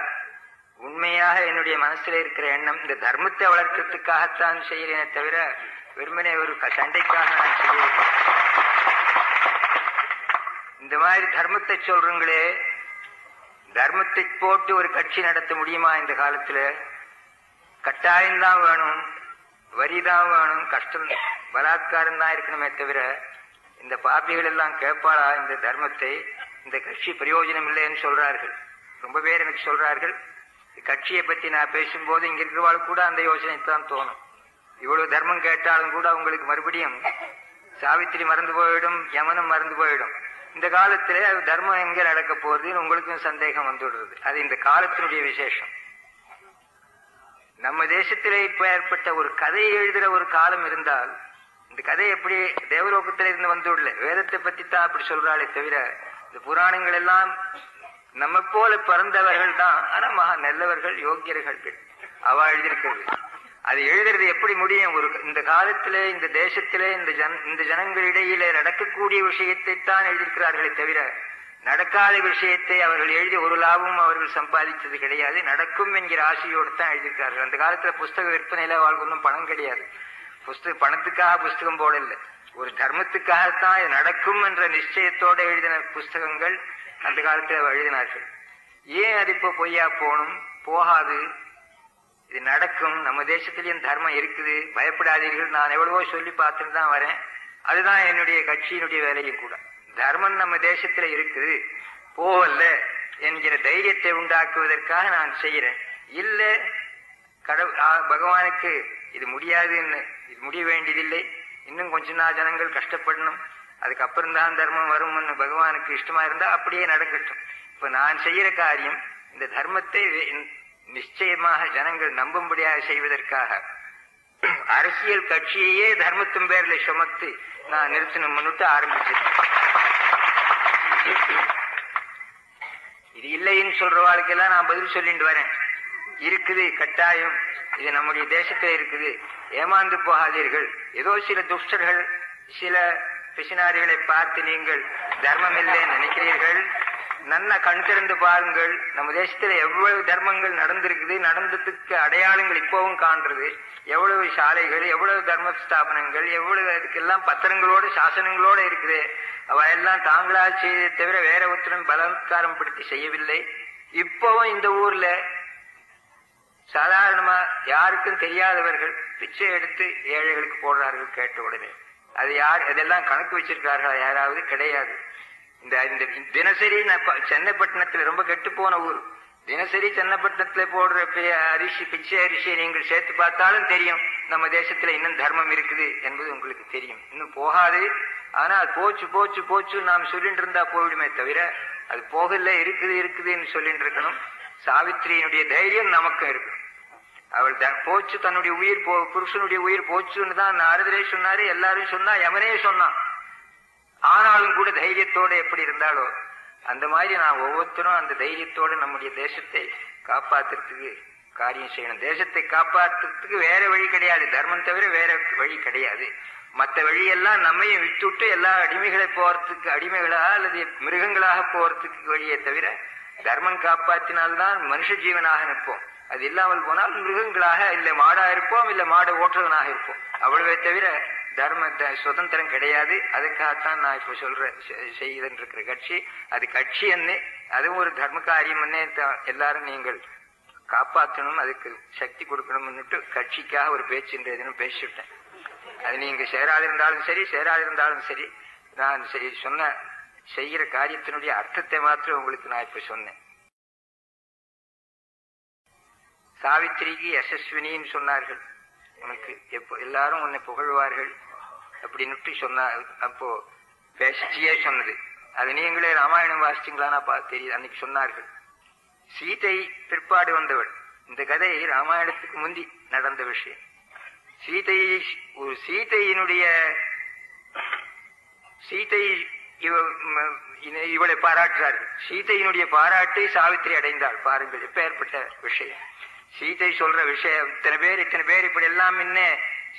உண்மையாக என்னுடைய மனசுல இருக்கிற எண்ணம் இந்த தர்மத்தை வளர்க்கறதுக்காகத்தான் செய்யறேனே தவிர வெறுமனே ஒரு க- சண்டைக்காக நான் செய்யறேன் இந்த மாதிரி தர்மத்தை சொல்றீங்களே தர்மத்தை போட்டு ஒரு கட்சி நடத்த முடியுமா இந்த காலத்துல? கட்டாயம்தான் வேணும். வரிதான் வேணும் கஷ்டம் பலாத்காரம் தான் இருக்கணுமே தவிர இந்த பாப்பிகள் எல்லாம் கேட்பாளா இந்த தர்மத்தை? இந்த கட்சி பிரயோஜனம் இல்லைன்னு சொல்றார்கள். ரொம்ப பேர் எனக்கு சொல்றார்கள் கட்சியை பத்தி நான் பேசும்போது இங்க இருக்கிறவாள் கூட அந்த யோசனை தான் தோணும். இவ்வளவு தர்மம் கேட்டாலும் கூட உங்களுக்கு மறுபடியும் சாவித்திரி மறந்து போயிடும் யமனும் மறந்து போயிடும். இந்த காலத்திலே அது தர்மம் எங்க நடக்க போறதுன்னு உங்களுக்கும் சந்தேகம் வந்துடுறது அது இந்த காலத்தினுடைய விசேஷம். நம்ம தேசத்திலே இப்ப ஏற்பட்ட ஒரு கதையை எழுதுற ஒரு காலம் இருந்தால் இந்த கதை எப்படி தேவலோகத்தில இருந்து வந்துள்ள வேதத்தை பத்தி தான் அப்படி சொல்றாளே தவிர இந்த புராணங்கள் எல்லாம் நம்ம போல பிறந்தவர்கள் தான். ஆனா மகா நல்லவர்கள் யோக்கியர்கள் அவ எழுதியிருக்கிறது. அது எழுதுறது எப்படி முடியும்? ஒரு இந்த காலத்திலே இந்த தேசத்திலே இந்த ஜன இந்த ஜனங்களிடையிலே நடக்கக்கூடிய விஷயத்தை தான் எழுதியிருக்கிறார்களே தவிர நடக்காத விஷயத்தை அவர்கள் எழுதி ஒரு லாபமும் அவர்கள் சம்பாதித்தது கிடையாது. நடக்கும் என்கிற ஆசையோடு தான் எழுதியிருக்கார்கள். அந்த காலத்துல புஸ்தக விற்பனையில அவர்களுக்கு ஒன்றும் பணம் கிடையாது. புஸ்தக பணத்துக்காக புஸ்தகம் போடல ஒரு தர்மத்துக்காகத்தான் இது நடக்கும் என்ற நிச்சயத்தோட எழுதின புஸ்தகங்கள் அந்த காலத்துல எழுதினார்கள். ஏன் அது இப்போ பொய்யா போகணும்? போகாது. இது நடக்கும். நம்ம தேசத்திலயும் தர்மம் இருக்குது. பயப்படாதீர்கள். நான் எவ்வளவோ சொல்லி பார்த்துட்டு தான் வரேன். அதுதான் என்னுடைய கட்சியினுடைய வேலையும் கூட. தர்மம் நம்ம தேசத்துல இருக்குது. போவல்ல என்கிற தைரியத்தை உண்டாக்குவதற்காக நான் செய்யறேன் இல்ல கடவுள் பகவானுக்கு இது முடியாதுன்னு இது முடிய வேண்டியதில்லை. இன்னும் கொஞ்ச நாள் ஜனங்கள் கஷ்டப்படணும். அதுக்கப்புறம் தான் தர்மம் வரும்னு பகவானுக்கு இஷ்டமா இருந்தா அப்படியே நடக்கட்டும். இப்ப நான் செய்யற காரியம் இந்த தர்மத்தை நிச்சயமாக ஜனங்கள் நம்பும்படியாக செய்வதற்காக. அரசியல் கட்சியையே தர்மத்தின் பேர்ல சுமத்து நான் நிறுத்தணும் முன்னிட்டு ஆரம்பிச்சிருக்கேன் இது இல்லைன்னு சொல்றவாளுக்கெல்லாம் நான் பதில் சொல்லிட்டு வரேன். இருக்குது கட்டாயம். இது நம்முடைய தேசத்துல இருக்குது. ஏமாந்து போகாதீர்கள். ஏதோ சில துஷ்டர்கள் சில பிசினாரிகளை பார்த்து நீங்கள் தர்மம் இல்லைன்னு நினைக்கிறீர்கள். நன்ன கண் திறந்து பாருங்கள். நம்ம தேசத்துல எவ்வளவு தர்மங்கள் நடந்திருக்குது நடந்ததுக்கு அடையாளங்கள் இப்பவும் காண்றது. எவ்வளவு சாலைகள் எவ்வளவு தர்ம ஸ்தாபனங்கள் எவ்வளவு அதுக்கெல்லாம் பத்திரங்களோட சாசனங்களோட இருக்குது. அவ எல்லாம் தாங்களா செய்த தவிர வேற ஒருத்தரும் பலாத்காரம் படுத்தி செய்யவில்லை. இப்பவும் இந்த ஊர்ல சாதாரணமா யாருக்கும் தெரியாதவர்கள் பிச்சை எடுத்து ஏழைகளுக்கு போடுறார்கள் கேட்ட உடனே. அது யார் இதெல்லாம் கணக்கு வச்சிருக்கார்களா யாராவது கிடையாது. இந்த இந்த தினசரி நான் சென்னைப்பட்டினத்துல ரொம்ப கெட்டு போன ஊர். தினசரி சென்னைப்பட்டினத்துல போடுற அரிசி பிச்சை அரிசியை நீங்கள் சேர்த்து பார்த்தாலும் தெரியும். நம்ம தேசத்துல இன்னும் தர்மம் இருக்குது என்பது உங்களுக்கு தெரியும். இன்னும் போகாது. ஆனால் போச்சு போச்சு போச்சு நாம் சொல்லிட்டு இருந்தா போயிடுமே தவிர அது போகல இருக்குது இருக்குதுன்னு சொல்லிட்டு இருக்கணும் சாவித்திரியினுடைய தைரியம் நமக்கும் இருக்கு. அவள் போச்சு தன்னுடைய உயிர் போ புருஷனுடைய உயிர் போச்சுன்னு தான் நாரதரே சொன்னாரு எல்லாரும் சொன்னா எவனே சொன்னான். ஆனாலும் கூட தைரியத்தோட எப்படி இருந்தாலோ அந்த மாதிரி நான் ஒவ்வொருத்தரும் அந்த தைரியத்தோட நம்முடைய தேசத்தை காப்பாத்துறதுக்கு காரியம் செய்யணும். தேசத்தை காப்பாத்துறதுக்கு வேற வழி கிடையாது. தர்மம் தவிர வேற வழி கிடையாது. மற்ற வழியெல்லாம் நம்மையும் விட்டுவிட்டு எல்லா அடிமைகளை போறதுக்கு அடிமைகளா அல்லது மிருகங்களாக போறதுக்கு வழியே தவிர தர்மம் காப்பாற்றினால்தான் மனுஷ ஜீவனாக நிற்போம். அது இல்லாமல் போனால் மிருகங்களாக இல்ல மாடா இருப்போம் இல்ல மாடு ஓட்டுறவனாக இருப்போம். அவ்வளவே தவிர தர்ம த- சுதந்திரம் கிடையாது. அதுக்காகத்தான் நான் இப்ப சொல்றேன் செய்யுதுன்னு இருக்கிற கட்சி. அது கட்சி என்ன அதுவும் ஒரு தர்ம காரியம் எல்லாரும் நீங்கள் காப்பாற்றணும் அதுக்கு சக்தி கொடுக்கணும்னுட்டு கட்சிக்காக ஒரு பேச்சு பேசிவிட்டேன். அது நீங்க சேராதிருந்தாலும் சரி சேராதிருந்தாலும் சரி நான் சொன்ன செய்யற காரியத்தினுடைய அர்த்தத்தை மாத்திரம் உங்களுக்கு நான் இப்ப சொன்னேன். சாவித்திரிக்கு யசஸ்வினின்னு சொன்னார்கள். உனக்கு எப்போ எல்லாரும் உன்னை புகழ்வார்கள். அப்படின்னுட்டு சொன்னா அப்போ பேசிச்சியே சொன்னது. அது நீங்களே ராமாயணம் வாசிச்சிங்களான்னா பா தெரியுது. அன்னைக்கு சொன்னார்கள். சீதை பிற்பாடு வந்தவள். இந்த கதை ராமாயணத்துக்கு முந்தி நடந்த விஷயம். சீதை ஒரு சீதையினுடைய சீதை இவளை பாராட்டுறார்கள். சீதையினுடைய பாராட்டை சாவித்திரி அடைந்தாள். பாருங்கள் எப்பேற்பட்ட விஷயம். சீதை சொல்ற விஷயம் இத்தனை பேர் இத்தனை பேர் இப்படி எல்லாம் முன்ன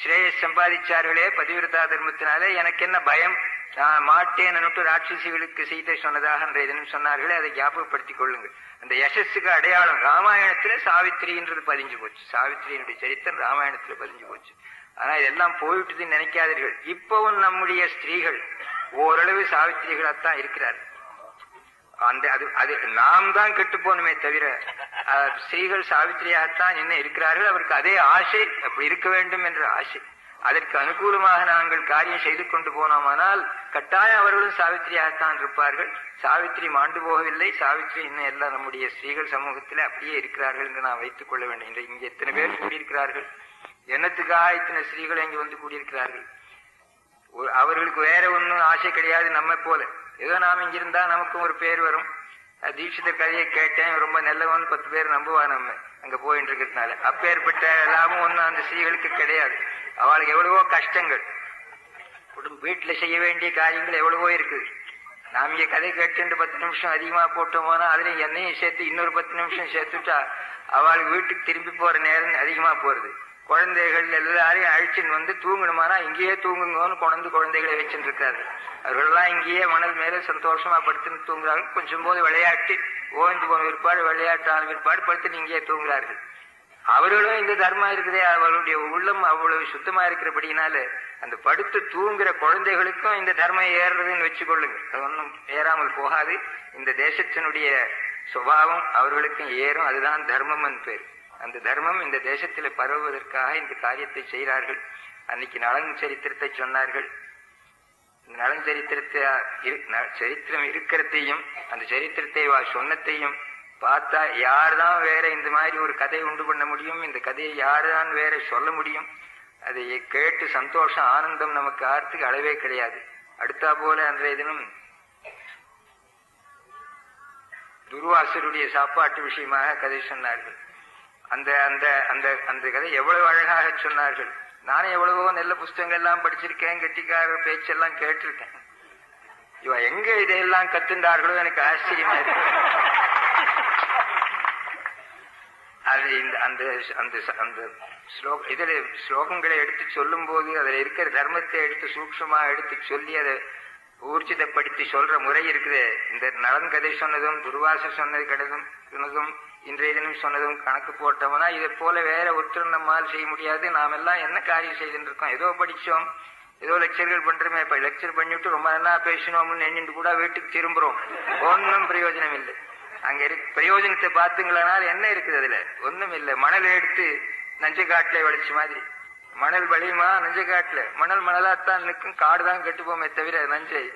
ஸ்ரேயஸ் சம்பாதிச்சார்களே பதிவிரதா தர்மத்தினாலே. எனக்கு என்ன பயம்? நான் மாட்டேன்னு ராட்சசிகளுக்கு சீதை சொன்னதாக அன்றைய தினம் சொன்னார்களே அதை ஞாபகப்படுத்திக் கொள்ளுங்கள். அந்த யசஸுக்கு அடையாளம் ராமாயணத்துல சாவித்திரின்றது பதிஞ்சு போச்சு. சாவித்திரியினுடைய சரித்திரம் ராமாயணத்துல பதிஞ்சு போச்சு. ஆனா இதெல்லாம் போயிட்டுதுன்னு நினைக்காதீர்கள். இப்பவும் நம்முடைய ஸ்திரீகள் ஓரளவு சாவித்திரிகளாத்தான் இருக்கிறார்கள். அந்த அது அது நாம் தான் கெட்டு போனோமே தவிர (laughs) ஸ்ரீகள் சாவித்திரியாகத்தான் என்ன இருக்கிறார்கள் அவருக்கு அதே ஆசை அப்படி இருக்க வேண்டும் என்ற ஆசை. அதற்கு அனுகூலமாக நாங்கள் காரியம் செய்து கொண்டு போனோமானால் கட்டாயம் அவர்களும் சாவித்திரியாகத்தான் இருப்பார்கள். சாவித்திரி மாண்டு போகவில்லை. சாவித்திரி இன்னும் எல்லாம் நம்முடைய ஸ்ரீகள் சமூகத்தில் அப்படியே இருக்கிறார்கள் என்று நான் வைத்துக் கொள்ள வேண்டும். இன்று இங்கே எத்தனை பேர் கூடியிருக்கிறார்கள்? என்னத்துக்காக இத்தனை ஸ்ரீகள் இங்கே வந்து கூடியிருக்கிறார்கள்? அவர்களுக்கு வேற ஒன்றும் ஆசை கிடையாது நம்ம போல. ஏதோ நாம் இங்கிருந்தா நமக்கும் ஒரு பேர் வரும். அஹ் தீட்சிதர் கதையை கேட்டேன். ரொம்ப நல்லவன் பத்து பேர் நம்புவா நம்ம. அங்க போயிட்டு இருக்கிறதுனால அப்பேற்பட்ட லாபம் ஒன்றும் அந்த ஸ்ரீகளுக்கு கிடையாது. அவளுக்கு எவ்வளவோ கஷ்டங்கள். குடும்ப வீட்டுல செய்ய வேண்டிய காரியங்கள் எவ்வளவோ இருக்குது நாம் இங்க கதை கேட்டு பத்து நிமிஷம் அதிகமா போட்டோம்னா அதுல என்னையும் சேர்த்து இன்னொரு பத்து நிமிஷம் சேர்த்துட்டா அவளுக்கு வீட்டுக்கு திரும்பி போற நேரம் அதிகமா போறது. குழந்தைகள் எல்லாரையும் அழிச்சுன்னு வந்து தூங்கணுமானா இங்கேயே தூங்குங்கன்னு கொண்டு குழந்தைகளை வச்சுட்டு இருக்காரு. அவர்கள்லாம் இங்கேயே மணல் மேல சந்தோஷமா படுத்துன்னு தூங்குறாங்க. கொஞ்சம் போது விளையாட்டு ஓய்ந்து போன விற்பாடு விளையாட்டான விற்பாடு படுத்துன்னு இங்கேயே தூங்குறார்கள். அவர்களும் இந்த தர்மம் இருக்குதே அவர்களுடைய உள்ளம் அவ்வளவு சுத்தமா இருக்கிறபடினால அந்த படுத்து தூங்குற குழந்தைகளுக்கும் இந்த தர்மம் ஏறுறதுன்னு வச்சுக்கொள்ளுங்க. அது ஒன்றும் ஏறாமல் போகாது. இந்த தேசத்தினுடைய சுபாவம் அவர்களுக்கும் ஏறும். அதுதான் தர்மம் பேர். அந்த தர்மம் இந்த தேசத்தில் பரவுவதற்காக இந்த காரியத்தை செய்கிறார்கள். அன்னைக்கு நலன் சரித்திரத்தை சொன்னார்கள். இந்த நலன் சரித்திரத்தை சரித்திரம் இருக்கிறதையும் அந்த சரித்திரத்தை வா சொன்னத்தையும் பார்த்தா யார்தான் வேற இந்த மாதிரி ஒரு கதை உண்டு பண்ண முடியும்? இந்த கதையை யார்தான் வேற சொல்ல முடியும்? அதை கேட்டு சந்தோஷம் ஆனந்தம் நமக்கு ஆர்த்துக்கு அளவே கிடையாது. அடுத்தா போல அன்றைய தினம் துர்வாசருடைய சாப்பாட்டு விஷயமாக கதை சொன்னார்கள். அந்த அந்த அந்த அந்த கதை எவ்வளவு அழகாக சொன்னார்கள். நானே எவ்வளவோ நல்ல புஸ்தகங்கள் எல்லாம் படிச்சிருக்கேன் கெட்டிக்காரர் பேச்செல்லாம் கேட்டிருக்கேன். இவ எங்க இதையெல்லாம் கத்துண்டார்களோ எனக்கு ஆச்சரியமா இருக்கு. அது இந்த அந்த அந்த அந்த ஸ்லோக இதுல ஸ்லோகங்களை எடுத்து சொல்லும் போது அதுல இருக்கிற தர்மத்தை எடுத்து சூக்ஷமா எடுத்து சொல்லி அதை ஊர்ஜிதப்படுத்தி சொல்ற முறை இருக்குது. இந்த நலன் கதை சொன்னதும் துர்வாச சொன்னது கடதும் சொன்னதும் இன்றைய தினம் சொன்னதும் கணக்கு போட்டோம்னா இதை போல வேற ஒருத்தர் நம்மால் செய்ய முடியாது. நாம் எல்லாம் என்ன காரியம் செய்துட்டு இருக்கோம் ஏதோ படிச்சோம். ஏதோ லெக்சர்கள் பண்றோமே. இப்ப லெக்சர் பண்ணிவிட்டு ரொம்ப நல்லா பேசணும்னு எண்ணிட்டு கூட வீட்டுக்கு திரும்புறோம். ஒன்றும் பிரயோஜனம் இல்லை. அங்க இரு பிரயோஜனத்தை பார்த்துங்களானால் என்ன இருக்குது அதுல? ஒண்ணும் இல்லை. மணல் எடுத்து நஞ்சை காட்டுல விளைச்ச மாதிரி. மணல் வலியுமா நஞ்சை காட்டுல. மணல் மணலாத்தான் நிற்கும். காடு தான் கெட்டு போமே தவிர நஞ்சை.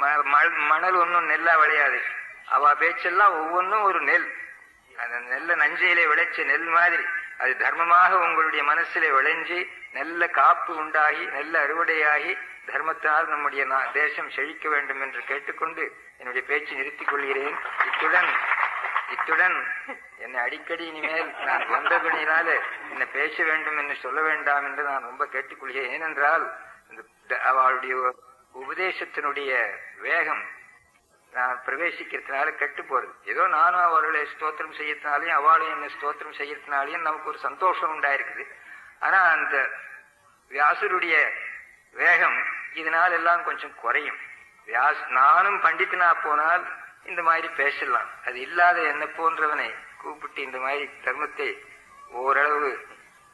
ம- மணல் ஒன்றும் நெல்லா விளையாது. அவ பேச்செல்லாம் ஒவ்வொன்றும் ஒரு நெல். அந்த நெல்ல நஞ்சையிலே விளைச்ச நெல் மாதிரி அது தர்மமாக உங்களுடைய மனசிலே விளைஞ்சு நல்ல காப்பு உண்டாகி நல்ல அறுவடையாகி தர்மத்தால் நம்முடைய நா- தேசம் செழிக்க வேண்டும் என்று கேட்டுக்கொண்டு என்னுடைய பேச்சு நிறுத்திக் கொள்கிறேன். இத்துடன் இத்துடன் என்னை அடிக்கடி இனிமேல் நான் வந்தபடினால என்னை பேச வேண்டும் என்று சொல்ல வேண்டாம் என்று நான் ரொம்ப கேட்டுக்கொள்கிறேன். ஏனென்றால் இந்த அவளுடைய உபதேசத்தினுடைய வேகம் நான் பிரவேசிக்கிறதுனால கெட்டு போறது. ஏதோ நானும் அவர்களை ஸ்தோத்திரம் செய்யறதுனாலையும் அவளும் என்ன ஸ்தோத்திரம் செய்யறதுனாலையும் நமக்கு ஒரு சந்தோஷம் உண்டாயிருக்குது. ஆனா அந்த வியாசருடைய வேகம் இதனால எல்லாம் கொஞ்சம் குறையும். வியாஸ் நானும் பண்டித்தனா போனால் இந்த மாதிரி பேசலாம். அது இல்லாத என்ன போன்றவனை கூப்பிட்டு இந்த மாதிரி தர்மத்தை ஓரளவு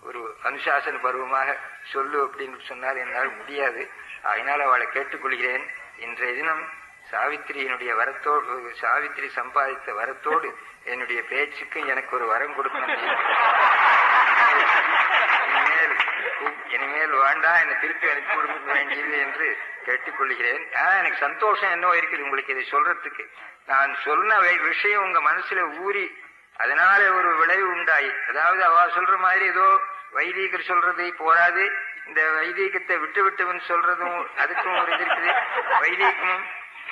ஒரு அனுசாசன பருவமாக சொல்லு அப்படின்னு சொன்னால் என்னால் முடியாது. அதனால் அவளை கேட்டுக்கொள்கிறேன். இன்றைய தினம் சாவித்திரியினுடைய வரத்தோடு சாவித்திரி சம்பாதித்த வரத்தோடு என்னுடைய பேச்சுக்கு எனக்கு ஒரு வரம் கொடுக்கணும் இனிமேல் இனிமேல் வேண்டாம் என்னை திருப்பி அனுப்பி கொடுக்க வேண்டியது என்று கேட்டுக்கொள்கிறேன். ஆஹ் எனக்கு சந்தோஷம் என்னவோ இருக்குது உங்களுக்கு இதை சொல்றதுக்கு. நான் சொன்ன விஷயம் உங்க மனசுல ஊறி அதனால ஒரு விளைவு உண்டாயி. அதாவது அவ சொல்ற மாதிரி ஏதோ வைதீகர் சொல்றது போராது. இந்த வைதீகத்தை விட்டு விட்டவன் சொல்றதும் அதுக்கும் ஒரு இது இருக்குது. வைதீகமும்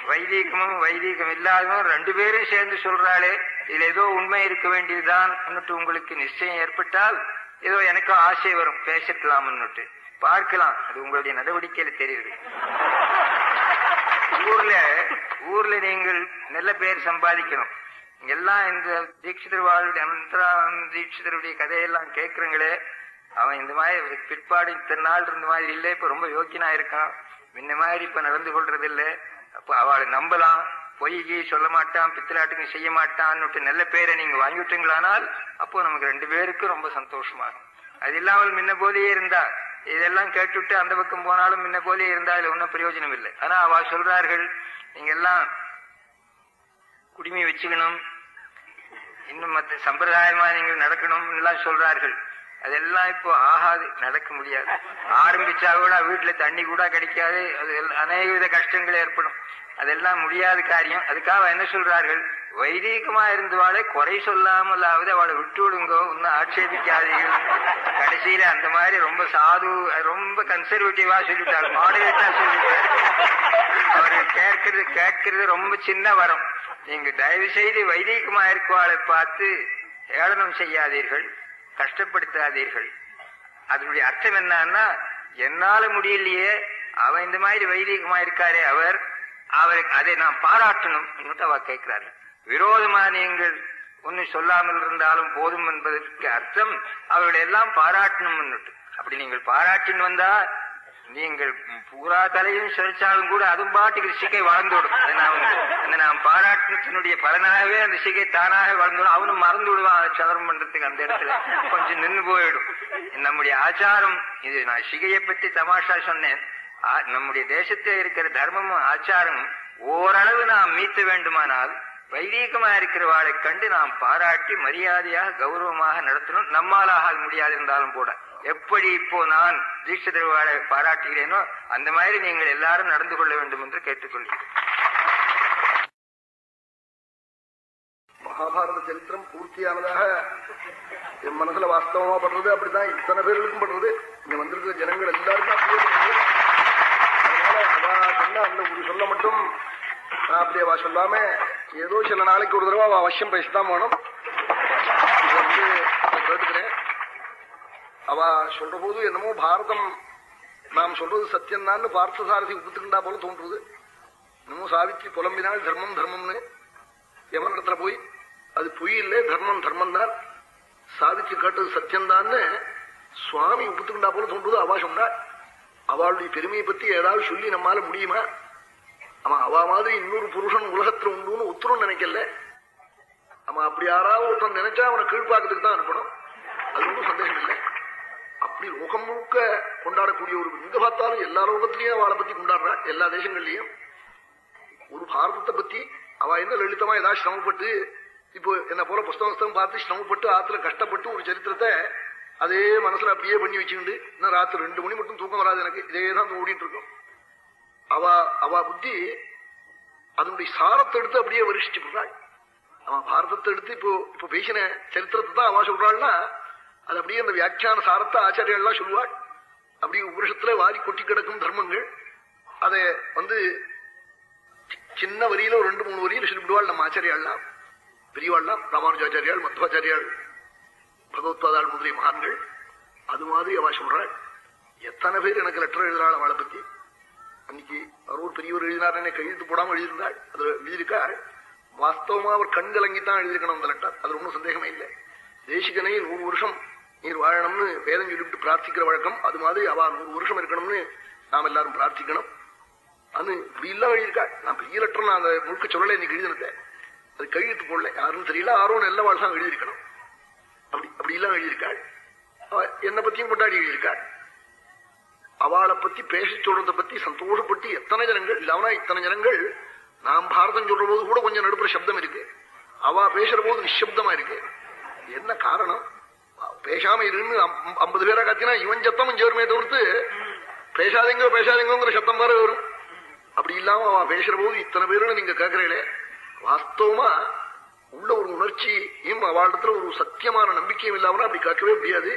வைதீகமும் வைதீகம் இல்லாதவன் ரெண்டு பேரும் சேர்ந்து சொல்றாளே இதுல ஏதோ உண்மை இருக்க வேண்டியதுதான் உங்களுக்கு நிச்சயம் ஏற்பட்டால் ஏதோ எனக்கும் ஆசை வரும் பேசலாம்னுட்டு பார்க்கலாம் அது உங்களுடைய நடவடிக்கையில தெரியுது. ஊர்ல ஊர்ல நீங்கள் நல்ல பேர் சம்பாதிக்கணும். எல்லாம் இந்த தீட்சிதர் வாழ்வுடைய அனந்தரானந்த தீட்சிதருடைய கதையெல்லாம் கேட்கறங்களே அவன் இந்த மாதிரி பிற்பாடு இத்தனை நாள் இருந்த மாதிரி இல்லை இப்ப ரொம்ப யோக்கியனா இருக்கான். முன்ன மாதிரி இப்ப நடந்து கொள்றது இல்லை அப்போ அவளை நம்பலாம். பொய்கி சொல்ல மாட்டான் பித்தலாட்டுக்கு செய்ய மாட்டான்னு நல்ல பேரை நீங்க வாங்கி விட்டீங்களானால் அப்போ நமக்கு ரெண்டு பேருக்கும் ரொம்ப சந்தோஷமாகும் அது இல்லாமல் முன்ன போலயே இருந்தா இதெல்லாம் கேட்டுவிட்டு அந்த பக்கம் போனாலும் முன்ன போலயே இருந்தா இதுல ஒன்றும் பிரயோஜனம் இல்லை. ஆனா அவ சொல்றார்கள் நீங்க எல்லாம் குடிமை வச்சுக்கணும் இன்னும் மற்ற சம்பிரதாயமா நீங்கள் நடக்கணும் எல்லாம் சொல்றார்கள். அதெல்லாம் இப்போ ஆகாது நடக்க முடியாது. ஆரம்பிச்சா கூட வீட்டுல தண்ணி கூட கிடைக்காது. அது எல்லாம் அநேக வித கஷ்டங்கள் ஏற்படும். அதெல்லாம் முடியாத காரியம். அதுக்காக என்ன சொல்றார்கள்? வைதீகமா இருந்தவாளை குறை சொல்லாமலாவது அவளை விட்டு விடுங்கோ ஒன்னும் ஆட்சேபிக்காதீர்கள். கடைசியில அந்த மாதிரி ரொம்ப சாது ரொம்ப கன்சர்வேட்டிவா சொல்லிட்டாள். மாடரேட்டா சொல்லிட்டாள். அவர்கள் கேட்கறது கேட்கறது ரொம்ப சின்ன வரம். நீங்க தயவு செய்து வைதீகமா இருக்குவாளை பார்த்து ஏளனம் செய்யாதீர்கள். கஷ்டப்படுத்தாதீர்கள். அதனுடைய அர்த்தம் என்னன்னா என்னால முடியலையே அவன் இந்த மாதிரி வைதிகமா இருக்காரே அவர் அவருக்கு அதை நான் பாராட்டணும் அவ கேட்கிறாரு விரோதமா நீங்கள் ஒன்னும் சொல்லாமல் இருந்தாலும் போதும் என்பதற்கு அர்த்தம் அவர்களை எல்லாம் பாராட்டணும் அப்படி நீங்கள் பாராட்டின்னு வந்தா நீங்கள் பூரா தலையும் சிரிச்சாலும் கூட அதுவும் பாட்டுக்கு சிக்கை வளர்ந்துவிடும் அதை நாம் பாராட்டினத்தினுடைய பலனாகவே அந்த சிக்கை தானாக வளர்ந்துடும் அவனும் மறந்து விடுவான் சதுரம் பண்றதுக்கு அந்த இடத்துல. கொஞ்சம் நின்று போயிடும். நம்முடைய ஆச்சாரம் இது நான் சிகையை பற்றி தமாஷா சொன்னேன். நம்முடைய தேசத்தில் இருக்கிற தர்மமும் ஆச்சாரமும் ஓரளவு நாம் மீட்க வேண்டுமானால் வைதீகமா இருக்கிறவாளை கண்டு நாம் பாராட்டி மரியாதையாக கௌரவமாக நடத்தணும். நம்மாலாக முடியாது இருந்தாலும் கூட. எப்படி இப்போ நான் தீட்சிதர்வாளை பாராட்டுகிறேனோ அந்த மாதிரி நீங்கள் எல்லாரும் நடந்து கொள்ள வேண்டும் என்று கேட்டுக்கொள்கிறேன். மகாபாரத சரித்திரம் பூர்த்தியானதாக என் மனசுல வாஸ்தவமா படுறது அப்படிதான் இத்தனை பேர்களுக்கும் படுறது. இங்க வந்திருக்கிற ஜனங்கள் எல்லாருக்கும் அப்படியே அதனால சொன்ன அந்த ஒரு சொல்ல மட்டும் நான் அப்படியே வா சொல்லாம ஏதோ சில நாளைக்கு ஒரு தடவை அவசியம் பேசத்தான் வேணும் கேட்டுக்கிறேன். அவ சொல்ற போது என்னமோ பாரதம் நாம் சொல்றது சத்தியம் பார்த்த சாரதி ஒப்புத்துக்கிட்டா போல தோன்றுறது என்னமோ சாவித்ரி புலம்பினால் தர்மம் தர்மம்னு எவனிடத்துல போய் அது பொய் இல்லை தர்மம் தர்மம் தான் சாதிச்சு கேட்டது சத்தியம்தான்னு சுவாமி ஒப்புத்துக்கிண்டா போல தோன்றுது அவா சொன்னா அவளுடைய பெருமையை பத்தி ஏதாவது சொல்லி நம்மால முடியுமா அவன் அவ மாதிரி இன்னொரு புருஷன் உலகத்துல உண்டுன்னு உத்தரம் நினைக்கல அவன் அப்படி யாராவது ஒருத்தன் நினைச்சா அவனை கீழ்பாக்கிறதுக்கு தான் அனுப்பணும் அது ஒன்றும் சந்தேகம் இல்லை அப்படி லோகம் முழுக்க கொண்டாடக்கூடிய ஒரு எங்க பார்த்தாலும் எல்லா லோகத்திலையும் அவளை பத்தி கொண்டாடுறா எல்லா தேசங்கள்லயும். ஒரு பாரதத்தை பத்தி அவ என்ன லலிதமா ஏதாவது சிரமப்பட்டு இப்போ என்ன போல புஸ்தகம் புஸ்தகம் பார்த்து சிரமப்பட்டு ஆத்துல கஷ்டப்பட்டு ஒரு சரித்திரத்தை அதே மனசுல அப்படியே பண்ணி வச்சுக்கிண்டு இன்னும் ராத்திரி ரெண்டு மணி மட்டும் தூக்கம் வராது எனக்கு. இதே தான் ஓடிட்டு இருக்கும் அவ அவ புத்தி அதனுடைய சாரத்தை எடுத்து அப்படியே வரிசிச்சு போடுறாள் அவன் பாரதத்தை எடுத்து இப்போ இப்போ பேசின சரித்திரத்தை தான் அவ சொல்றாள்னா அது அப்படியே அந்த வியாக்கியான சாரத்தை ஆச்சாரியெல்லாம் சொல்லுவாள். அப்படி உபரிஷத்துல வாரி கொட்டி கிடக்கும் தர்மங்கள். அதை வந்து சின்ன வரியில ஒரு ரெண்டு மூணு வரியில சொல்லிவிடுவாள் நம்ம ஆச்சாரியாள்லாம் பெரியவாள்லாம் ராமானுஜாச்சாரியாள் மத்வாச்சாரியாள் பகவத்வாதாள் முதலிய மகான்கள். அது மாதிரி அவ சொல்றாள். எத்தனை பேர் எனக்கு லெட்டர் எழுதுறாள் அவளை பத்தி? அன்னைக்கு அவர் ஒரு பெரியவர் எழுதினார் என்னை கையெழுத்து போடாம எழுதியிருந்தாள். அதுல எழுதியிருக்காள் வாஸ்தவமா அவர் கண் கலங்கித்தான் எழுதியிருக்கணும் அந்த லெட்டர் அது ஒன்றும் சந்தேகமே இல்லை. தேசிகனை நூறு வருஷம் நீர் வாழணும்னு வேதம் சொல்லிவிட்டு பிரார்த்திக்கிற வழக்கம். அது மாதிரி அவ நூறு வருஷம் இருக்கணும்னு நாம் எல்லாரும் பிரார்த்திக்கணும். அது இப்படி எல்லாம் எழுதியிருக்கா? நான் பெரிய லெட்டர் நான் அந்த முழுக்க சொல்லலை இன்னைக்கு எழுதினேன் அது கையெழுத்து போடல. யாருன்னு தெரியல. ஆர்வம் நல்ல வாழ்தான் எழுதியிருக்கணும். அப்படி அப்படி எல்லாம் எழுதியிருக்காள். அவ என்னை பத்தியும் கொண்டாடி எழுதியிருக்காள். அவளை பத்தி பேசி சொல்றத பத்தி சந்தோஷப்பட்டு எத்தனை ஜனங்கள் இல்லாமனா இத்தனை ஜனங்கள் நாம் பாரதம் சொல்ற போது கூட கொஞ்சம் நடுப்புற சப்தம் இருக்கு. அவ பேசுற போது நிசப்தமா இருக்கு. என்ன காரணம்? பேசாம இருன்னு ஐம்பது பேரா காத்தினா இவன் சத்தமும் சேருமே தவிர்த்து பேசாதீங்க பேசாதீங்கிற சத்தம் வேற வரும். அப்படி இல்லாம அவன் பேசுற போது இத்தனை பேருன்னு நீங்க கேட்கறீங்களே வாஸ்தவமா உள்ள ஒரு உணர்ச்சியும் அவளிடத்துல ஒரு சத்தியமான நம்பிக்கையும் இல்லாம அப்படி கேட்கவே முடியாது.